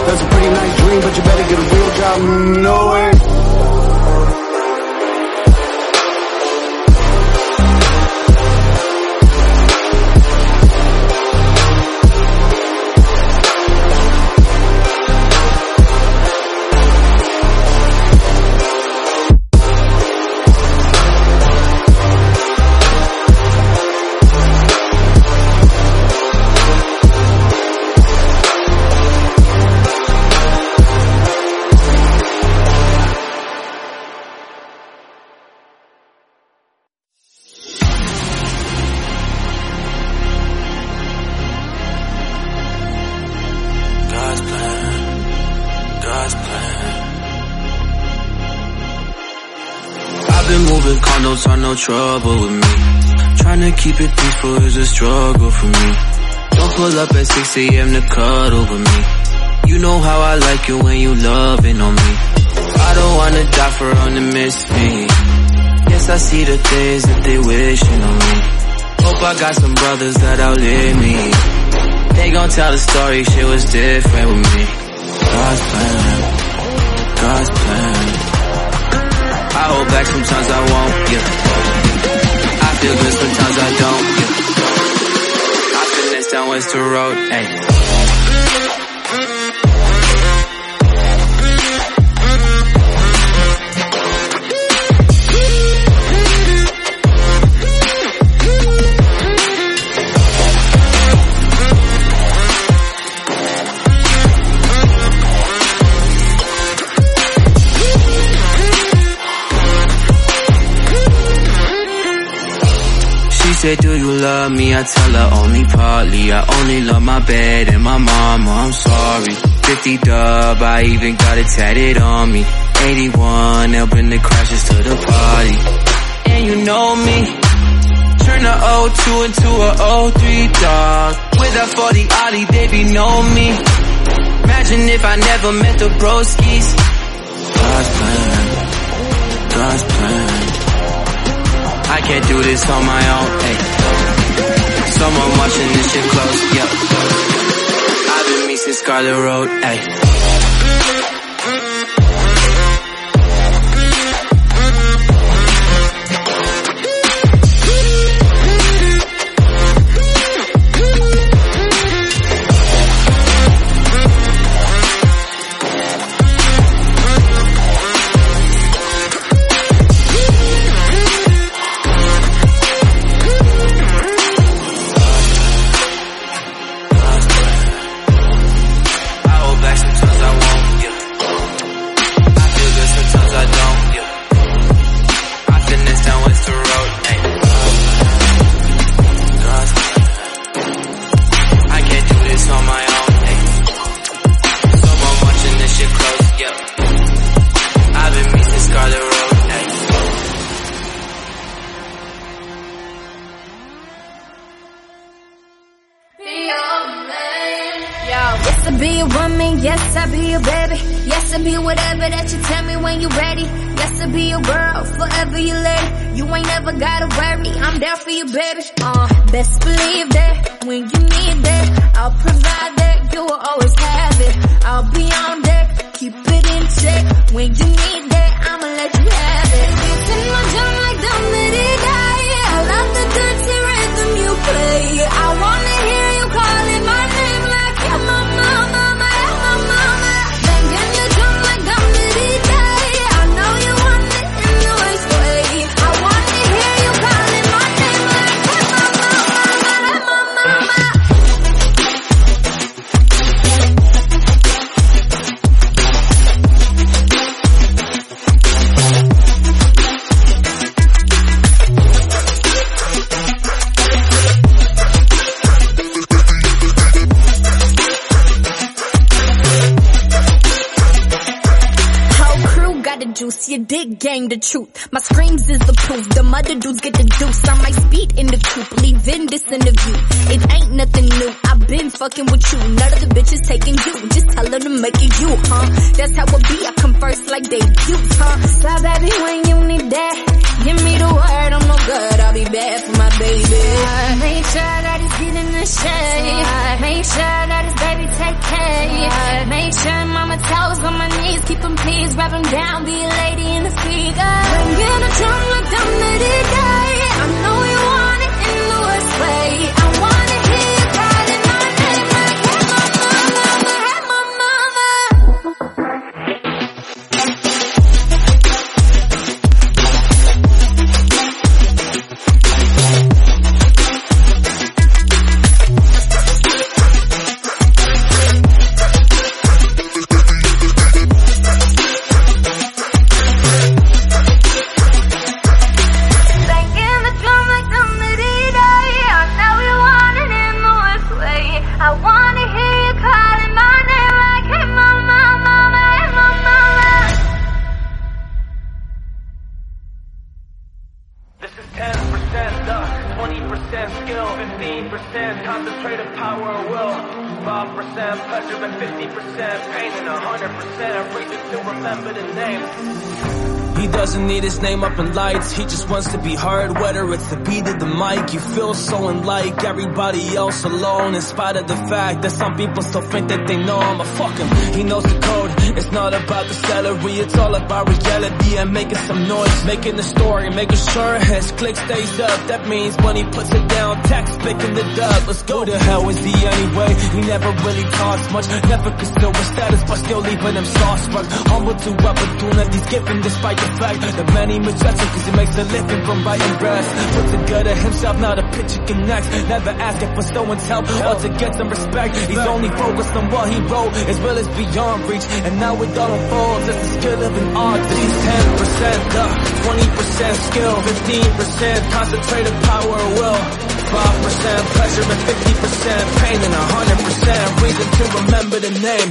That's a pretty nice dream, but you better get a real job. Mm, No way. Trouble with me. Trying to keep it peaceful is a struggle for me. Don't pull up at 6 a.m. to cuddle with me. You know how I like it when you loving on me. I don't wanna die for them to miss me. Yes, I see the things that they wishing on me. Hope I got some brothers that outlive me. They gon' tell the story, shit was different with me. God's plan, God's plan. I hold back sometimes I won't, yeah. I feel good sometimes I don't, yeah. I finesse down Weston Road, ayy. Said, do you love me? I tell her only partly. I only love my bed and my mama, I'm sorry. 50 dub, I even got it tatted on me. 81, they bring the crashes to the party. And you know me. Turn a 02 into a 03 dog. With a 40 Oli, they be know me. Imagine if I never met the broskies. God's plan, God's plan. I can't do this on my own, hey. Someone watching this shit close, yeah. I've been me since Scarlett Road, hey. 5% pleasure and 50% pain, and 100% reason to remember the name. He doesn't need his name up in lights, he just wants to be heard. Whether it's the beat of the mic, you feel so unlike everybody else alone. In spite of the fact that some people still think that they know him, but fuck him. He knows the code. It's not about the salary, it's all about reality and making some noise, making the story, making sure his click stays up. That means when he puts it down, tax picking the dub. Let's go to hell is he anyway? He never really talks much, never conceal his status, but still leaving him sauce-struck. Humble to opportunities given despite the fact that many misjudge him cause he makes a living from writing breasts. Put at himself, not a picture connects. Never asking for someone's help or to get some respect. He's only focused on what he wrote, as well as beyond reach. And now it all unfolds as the skill of an artist. He's 10% luck, 20% skill, 15% concentrated power of will. 5% pleasure and 50% pain and 100% reason to remember the name.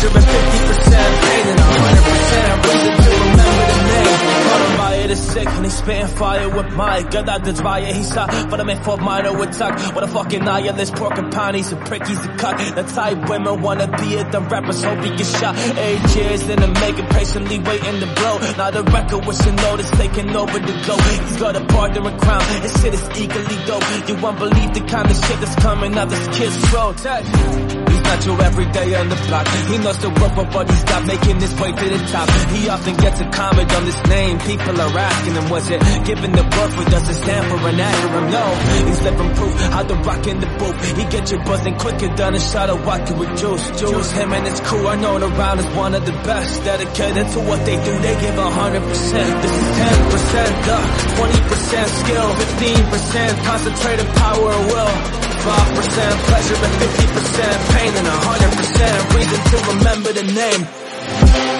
5% pleasure and 50% pain and 100% reason to remember the name. Caught him by it is sick and he's spitting fire with Mike. Got out the fire, he shot for the man Fort Minor with Tak. What a fucking nihilist porcupine, he's a prick, he's a cut. The type women wanna be it, the rappers hope he gets shot. Eight years in the making, patiently waiting to blow. Now the record with Shinoda's taking over the go. He's got a partner in crime, his shit is equally dope. You won't believe the kind of shit that's coming out this kid's throat. He's not your everyday on the block. He knows the rope, but he's not making his way to the top. He often gets a comment on his name. People are asking him, was it given the birth or does it stand for an acronym? No, he's living proof how the rock in the booth. He get you buzzing quicker than a shot of vodka with juice. Juice, him and his crew are known around as one of the best. Dedicated to what they do, they give a hundred percent. This is ten percent luck, twenty percent skill, fifteen percent concentrated power of will. 5% pleasure and 50% pain and 100% reason to remember the name.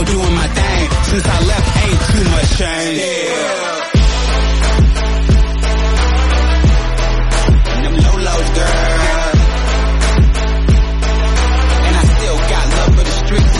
Still doing my thing. Since I left, ain't too much change. And them lolos, girl. And I still got love for the streets.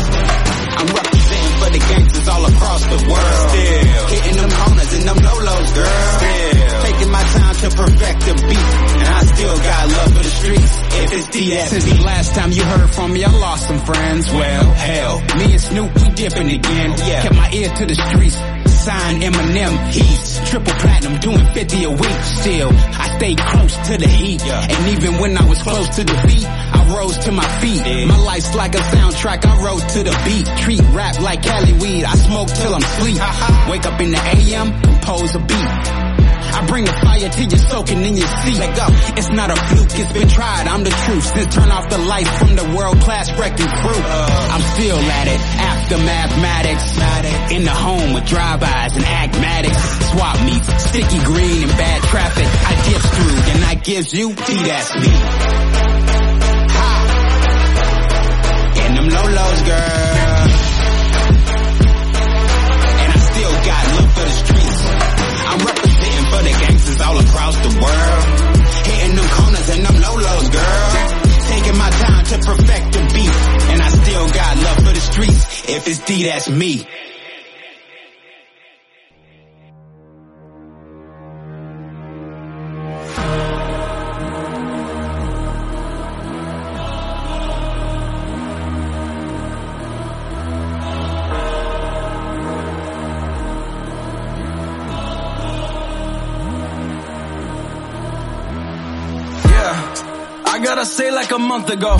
I'm representing for the gangsters all across the world. Still hitting them corners and them lolos, girl. Still taking my time to perfect the beat. And I still got love for the streets. If it's DS. Since the last time you heard from me, I lost some friends. Well, hell, me and Snoop, we dipping again. Yeah. Kept my ear to the streets. Signed Eminem, he's triple platinum, doing 50 a week. Still, I stay close to the heat. And even when I was close to defeat, I rose to my feet. My life's like a soundtrack, I wrote to the beat. Treat rap like Cali weed, I smoke till I'm sleep. Wake up in the AM, compose a beat. I bring the fire till you're soaking in your seat. Let go. It's not a fluke, it's been tried. I'm the truth. Since turn off the lights from the world class wrecking crew. I'm still at it. After mathematics. In the home with drive-bys and agmatics. Swap meets, sticky green and bad traffic. I dips through, and I gives you, T that's me. Ha. In them lolos, girl. And I still got love for the streets. I'm representing for the gangsters all across the world. Hitting them corners and them lolos, girl. Taking my time to perfect the beat. And I still got love for the streets. If it's D, that's me. Month ago.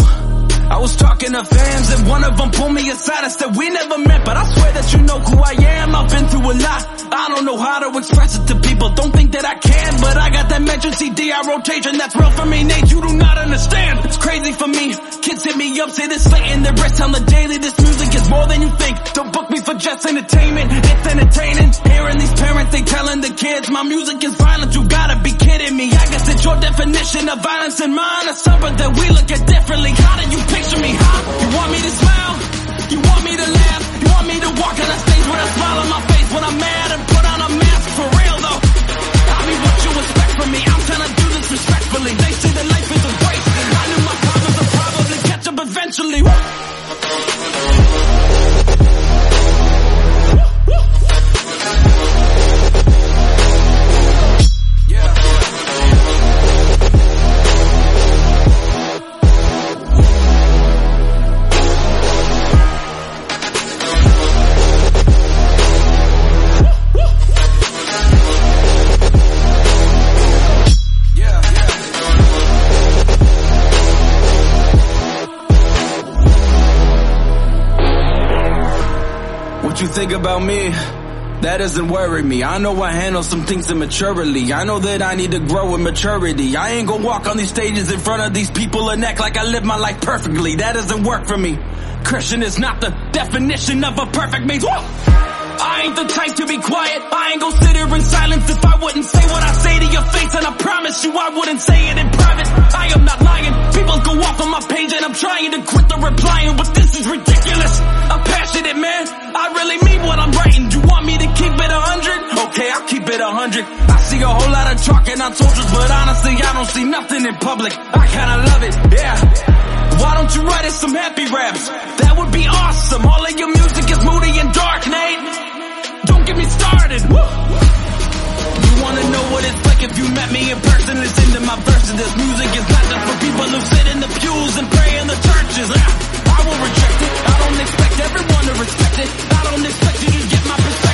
I was talking to fans and one of them pulled me aside and said we never met, but I swear that you know who I am. I've been through a lot. I don't know how to express it to people. Don't think that I can, but I got that Mansion CD I rotation. That's real for me, Nate. You do not understand. It's crazy for me. Kids hit me up, say they're slating their breasts on the daily. This music is more than you think. Don't book me for just entertainment. It's entertaining. Hearing these parents, they telling the kids my music is violent. You gotta be kidding me. I guess it's your definition of violence and mine or something that we look at differently. How do you picture me, huh? You want me to smile? You want me to laugh? You want me to walk on the stage with a smile on my face when I'm mad and put on a mask for real though? I mean, what you expect from me? I'm trying to do this respectfully. They say that life is a race. I knew my problems would probably catch up eventually. Think about me? That doesn't worry me. I know I handle some things immaturely. I know that I need to grow in maturity. I ain't gonna walk on these stages in front of these people and act like I live my life perfectly. That doesn't work for me. Christian is not the definition of a perfect means. I ain't the type to be quiet. I ain't gonna sit here in silence if I wouldn't say what I say to your face. And I promise you I wouldn't say it in private. I am not lying. People go off on my page and I'm trying to quit the replying, but this is ridiculous. I'm passionate, man. It a hundred. I see a whole lot of chalking on soldiers, but honestly, I don't see nothing in public. I kinda love it, yeah. Why don't you write us some happy raps? That would be awesome. All of your music is moody and dark, Nate. Don't get me started. Woo. You wanna know what it's like if you met me in person? Listen to my verses. This music is not just for people who sit in the pews and pray in the churches. I will reject it. I don't expect everyone to respect it. I don't expect you to get my perspective,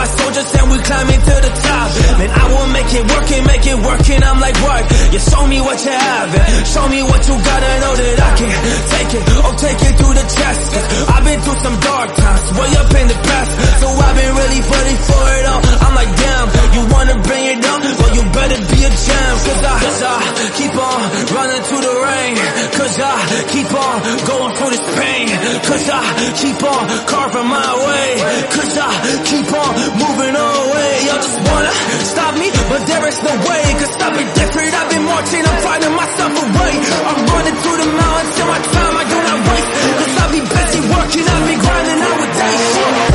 my soldiers and we climbing to the top. Man, make it work and make it work and I'm like, what? You show me what you have and show me what you gotta know that I can take it. Oh, take it to the chest. i I've been through some dark times, way up in the past. So I've been really ready for it all. I'm like, damn, you wanna bring it down? Well, you better be a gem. Cause I, cause I keep on running through the rain. Cause I keep on going through this pain. Cause I keep on carving my way. Cause I keep on moving away. Y'all just wanna stop me, but there is no way. Cause I've been different, I've been marching, I'm fighting myself away. I'm running through the mountains till my time I do not waste. Cause I'll be busy working, I be grinding nowadays.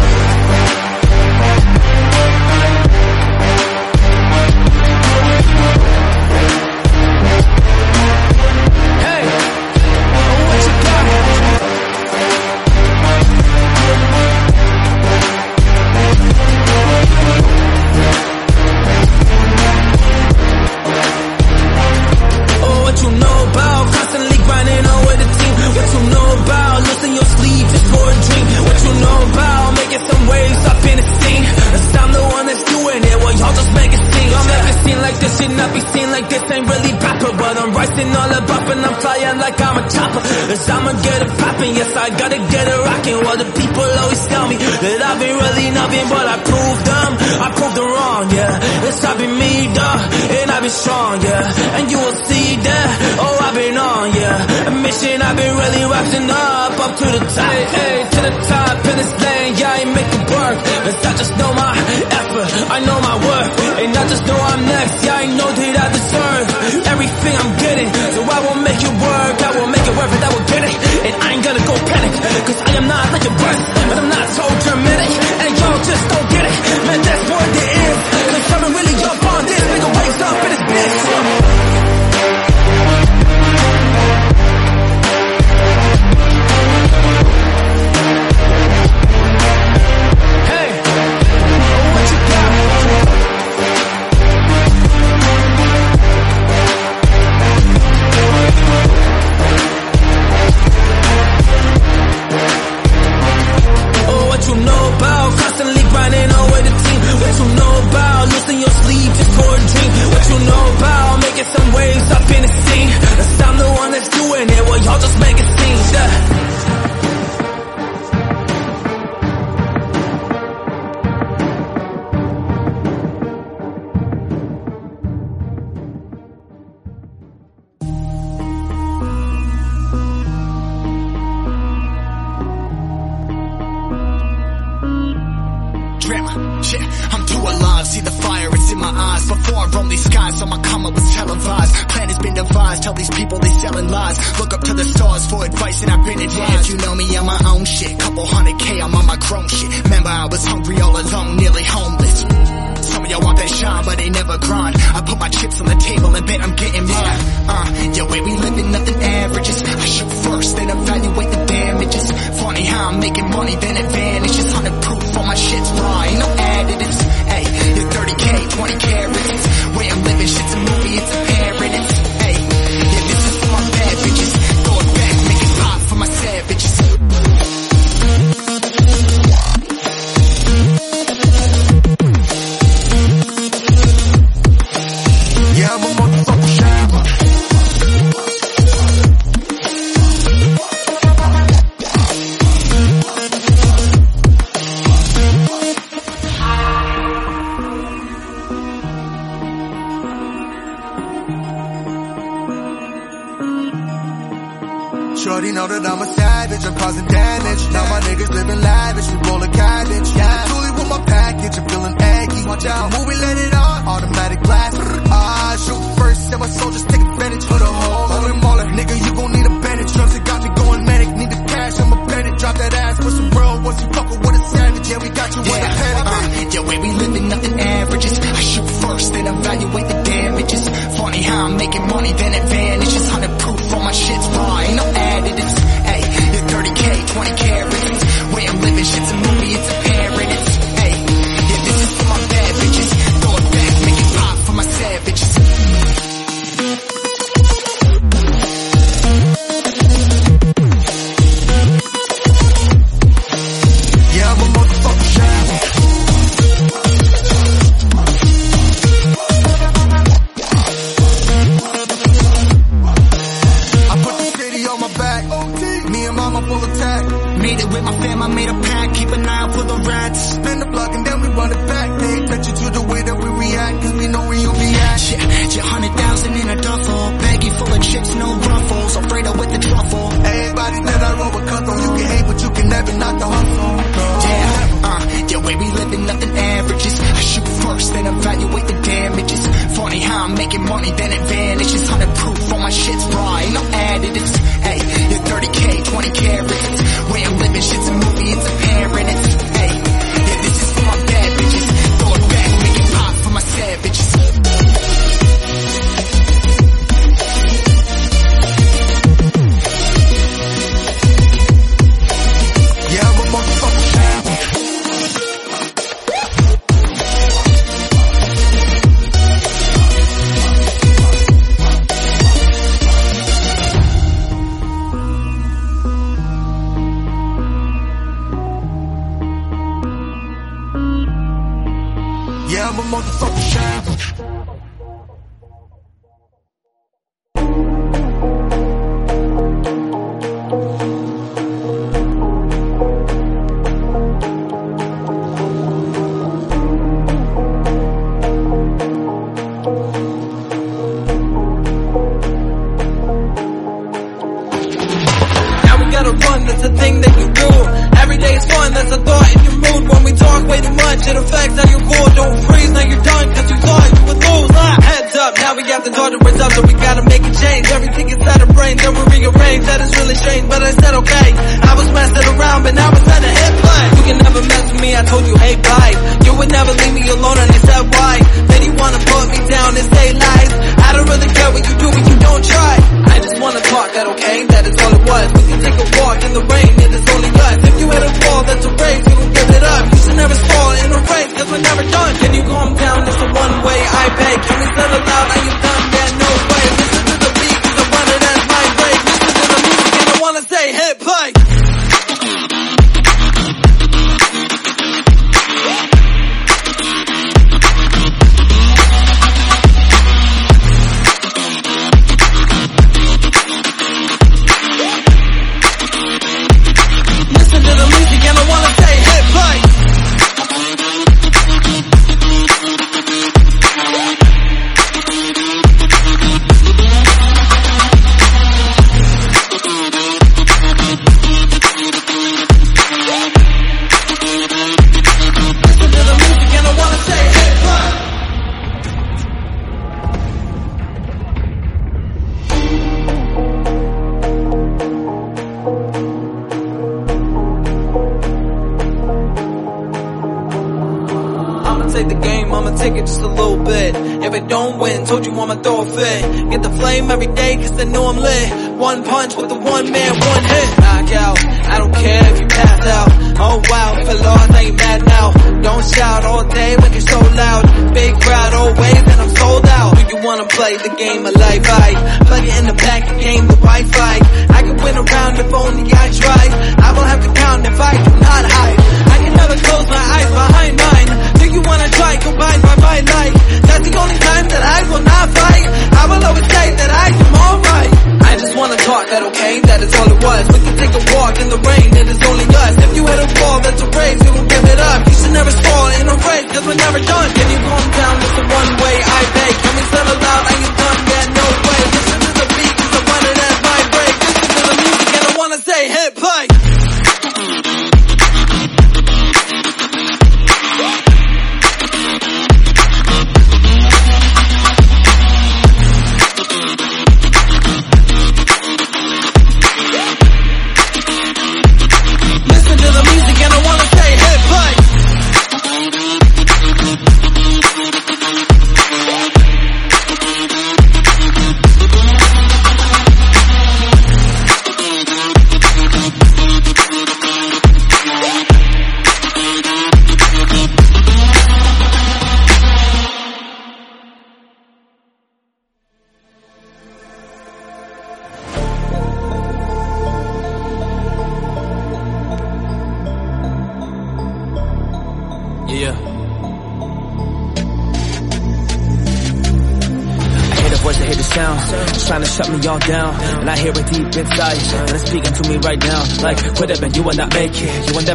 Cause I'ma get it poppin', yes I gotta get it rockin'. While the people always tell me that I've been really nothing, but I proved them, I proved them wrong, yeah. It's I've been me, duh, and I've been strong, yeah. And you will see that, oh I've been on, yeah. A mission I've been really rising up, up to the top, hey, hey, to the top in this lane, yeah, I ain't make it work. Cause I just know my effort, I know my worth, and I just know I'm next, yeah, I know that I deserve everything I'm getting.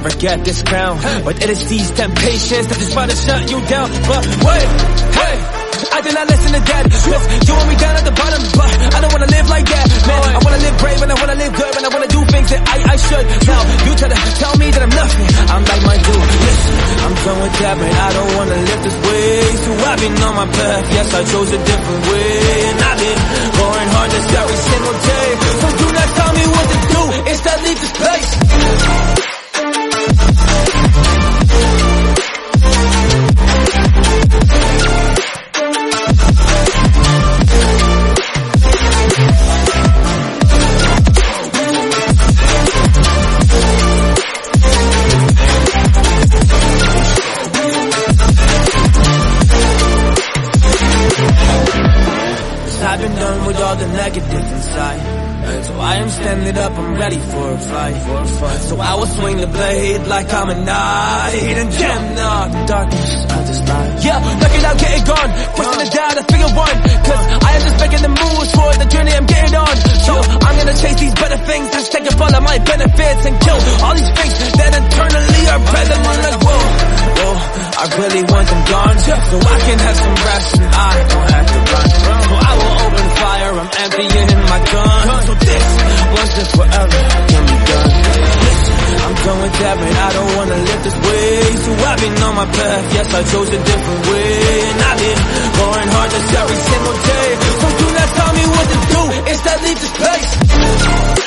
Never get this crown. But it is these temptations that just to shut you down. But wait, hey. I did not listen to that. Cause you want me down at the bottom, but I don't wanna live like that. Man, I wanna live brave and I wanna live good and I wanna do things that I, I should. Now, you try to tell me that I'm nothing. I'm like my dude. Listen, I'm done with that, man. I don't wanna live this way. So I've been on my path. Yes, I chose a different way. And I've been going hard this every single day. So do not tell me what to do. Instead, leave this place. Blade been on my path, yes, I chose a different way. And I've been going hard this every single day. So do not tell me what to do, instead leave this place.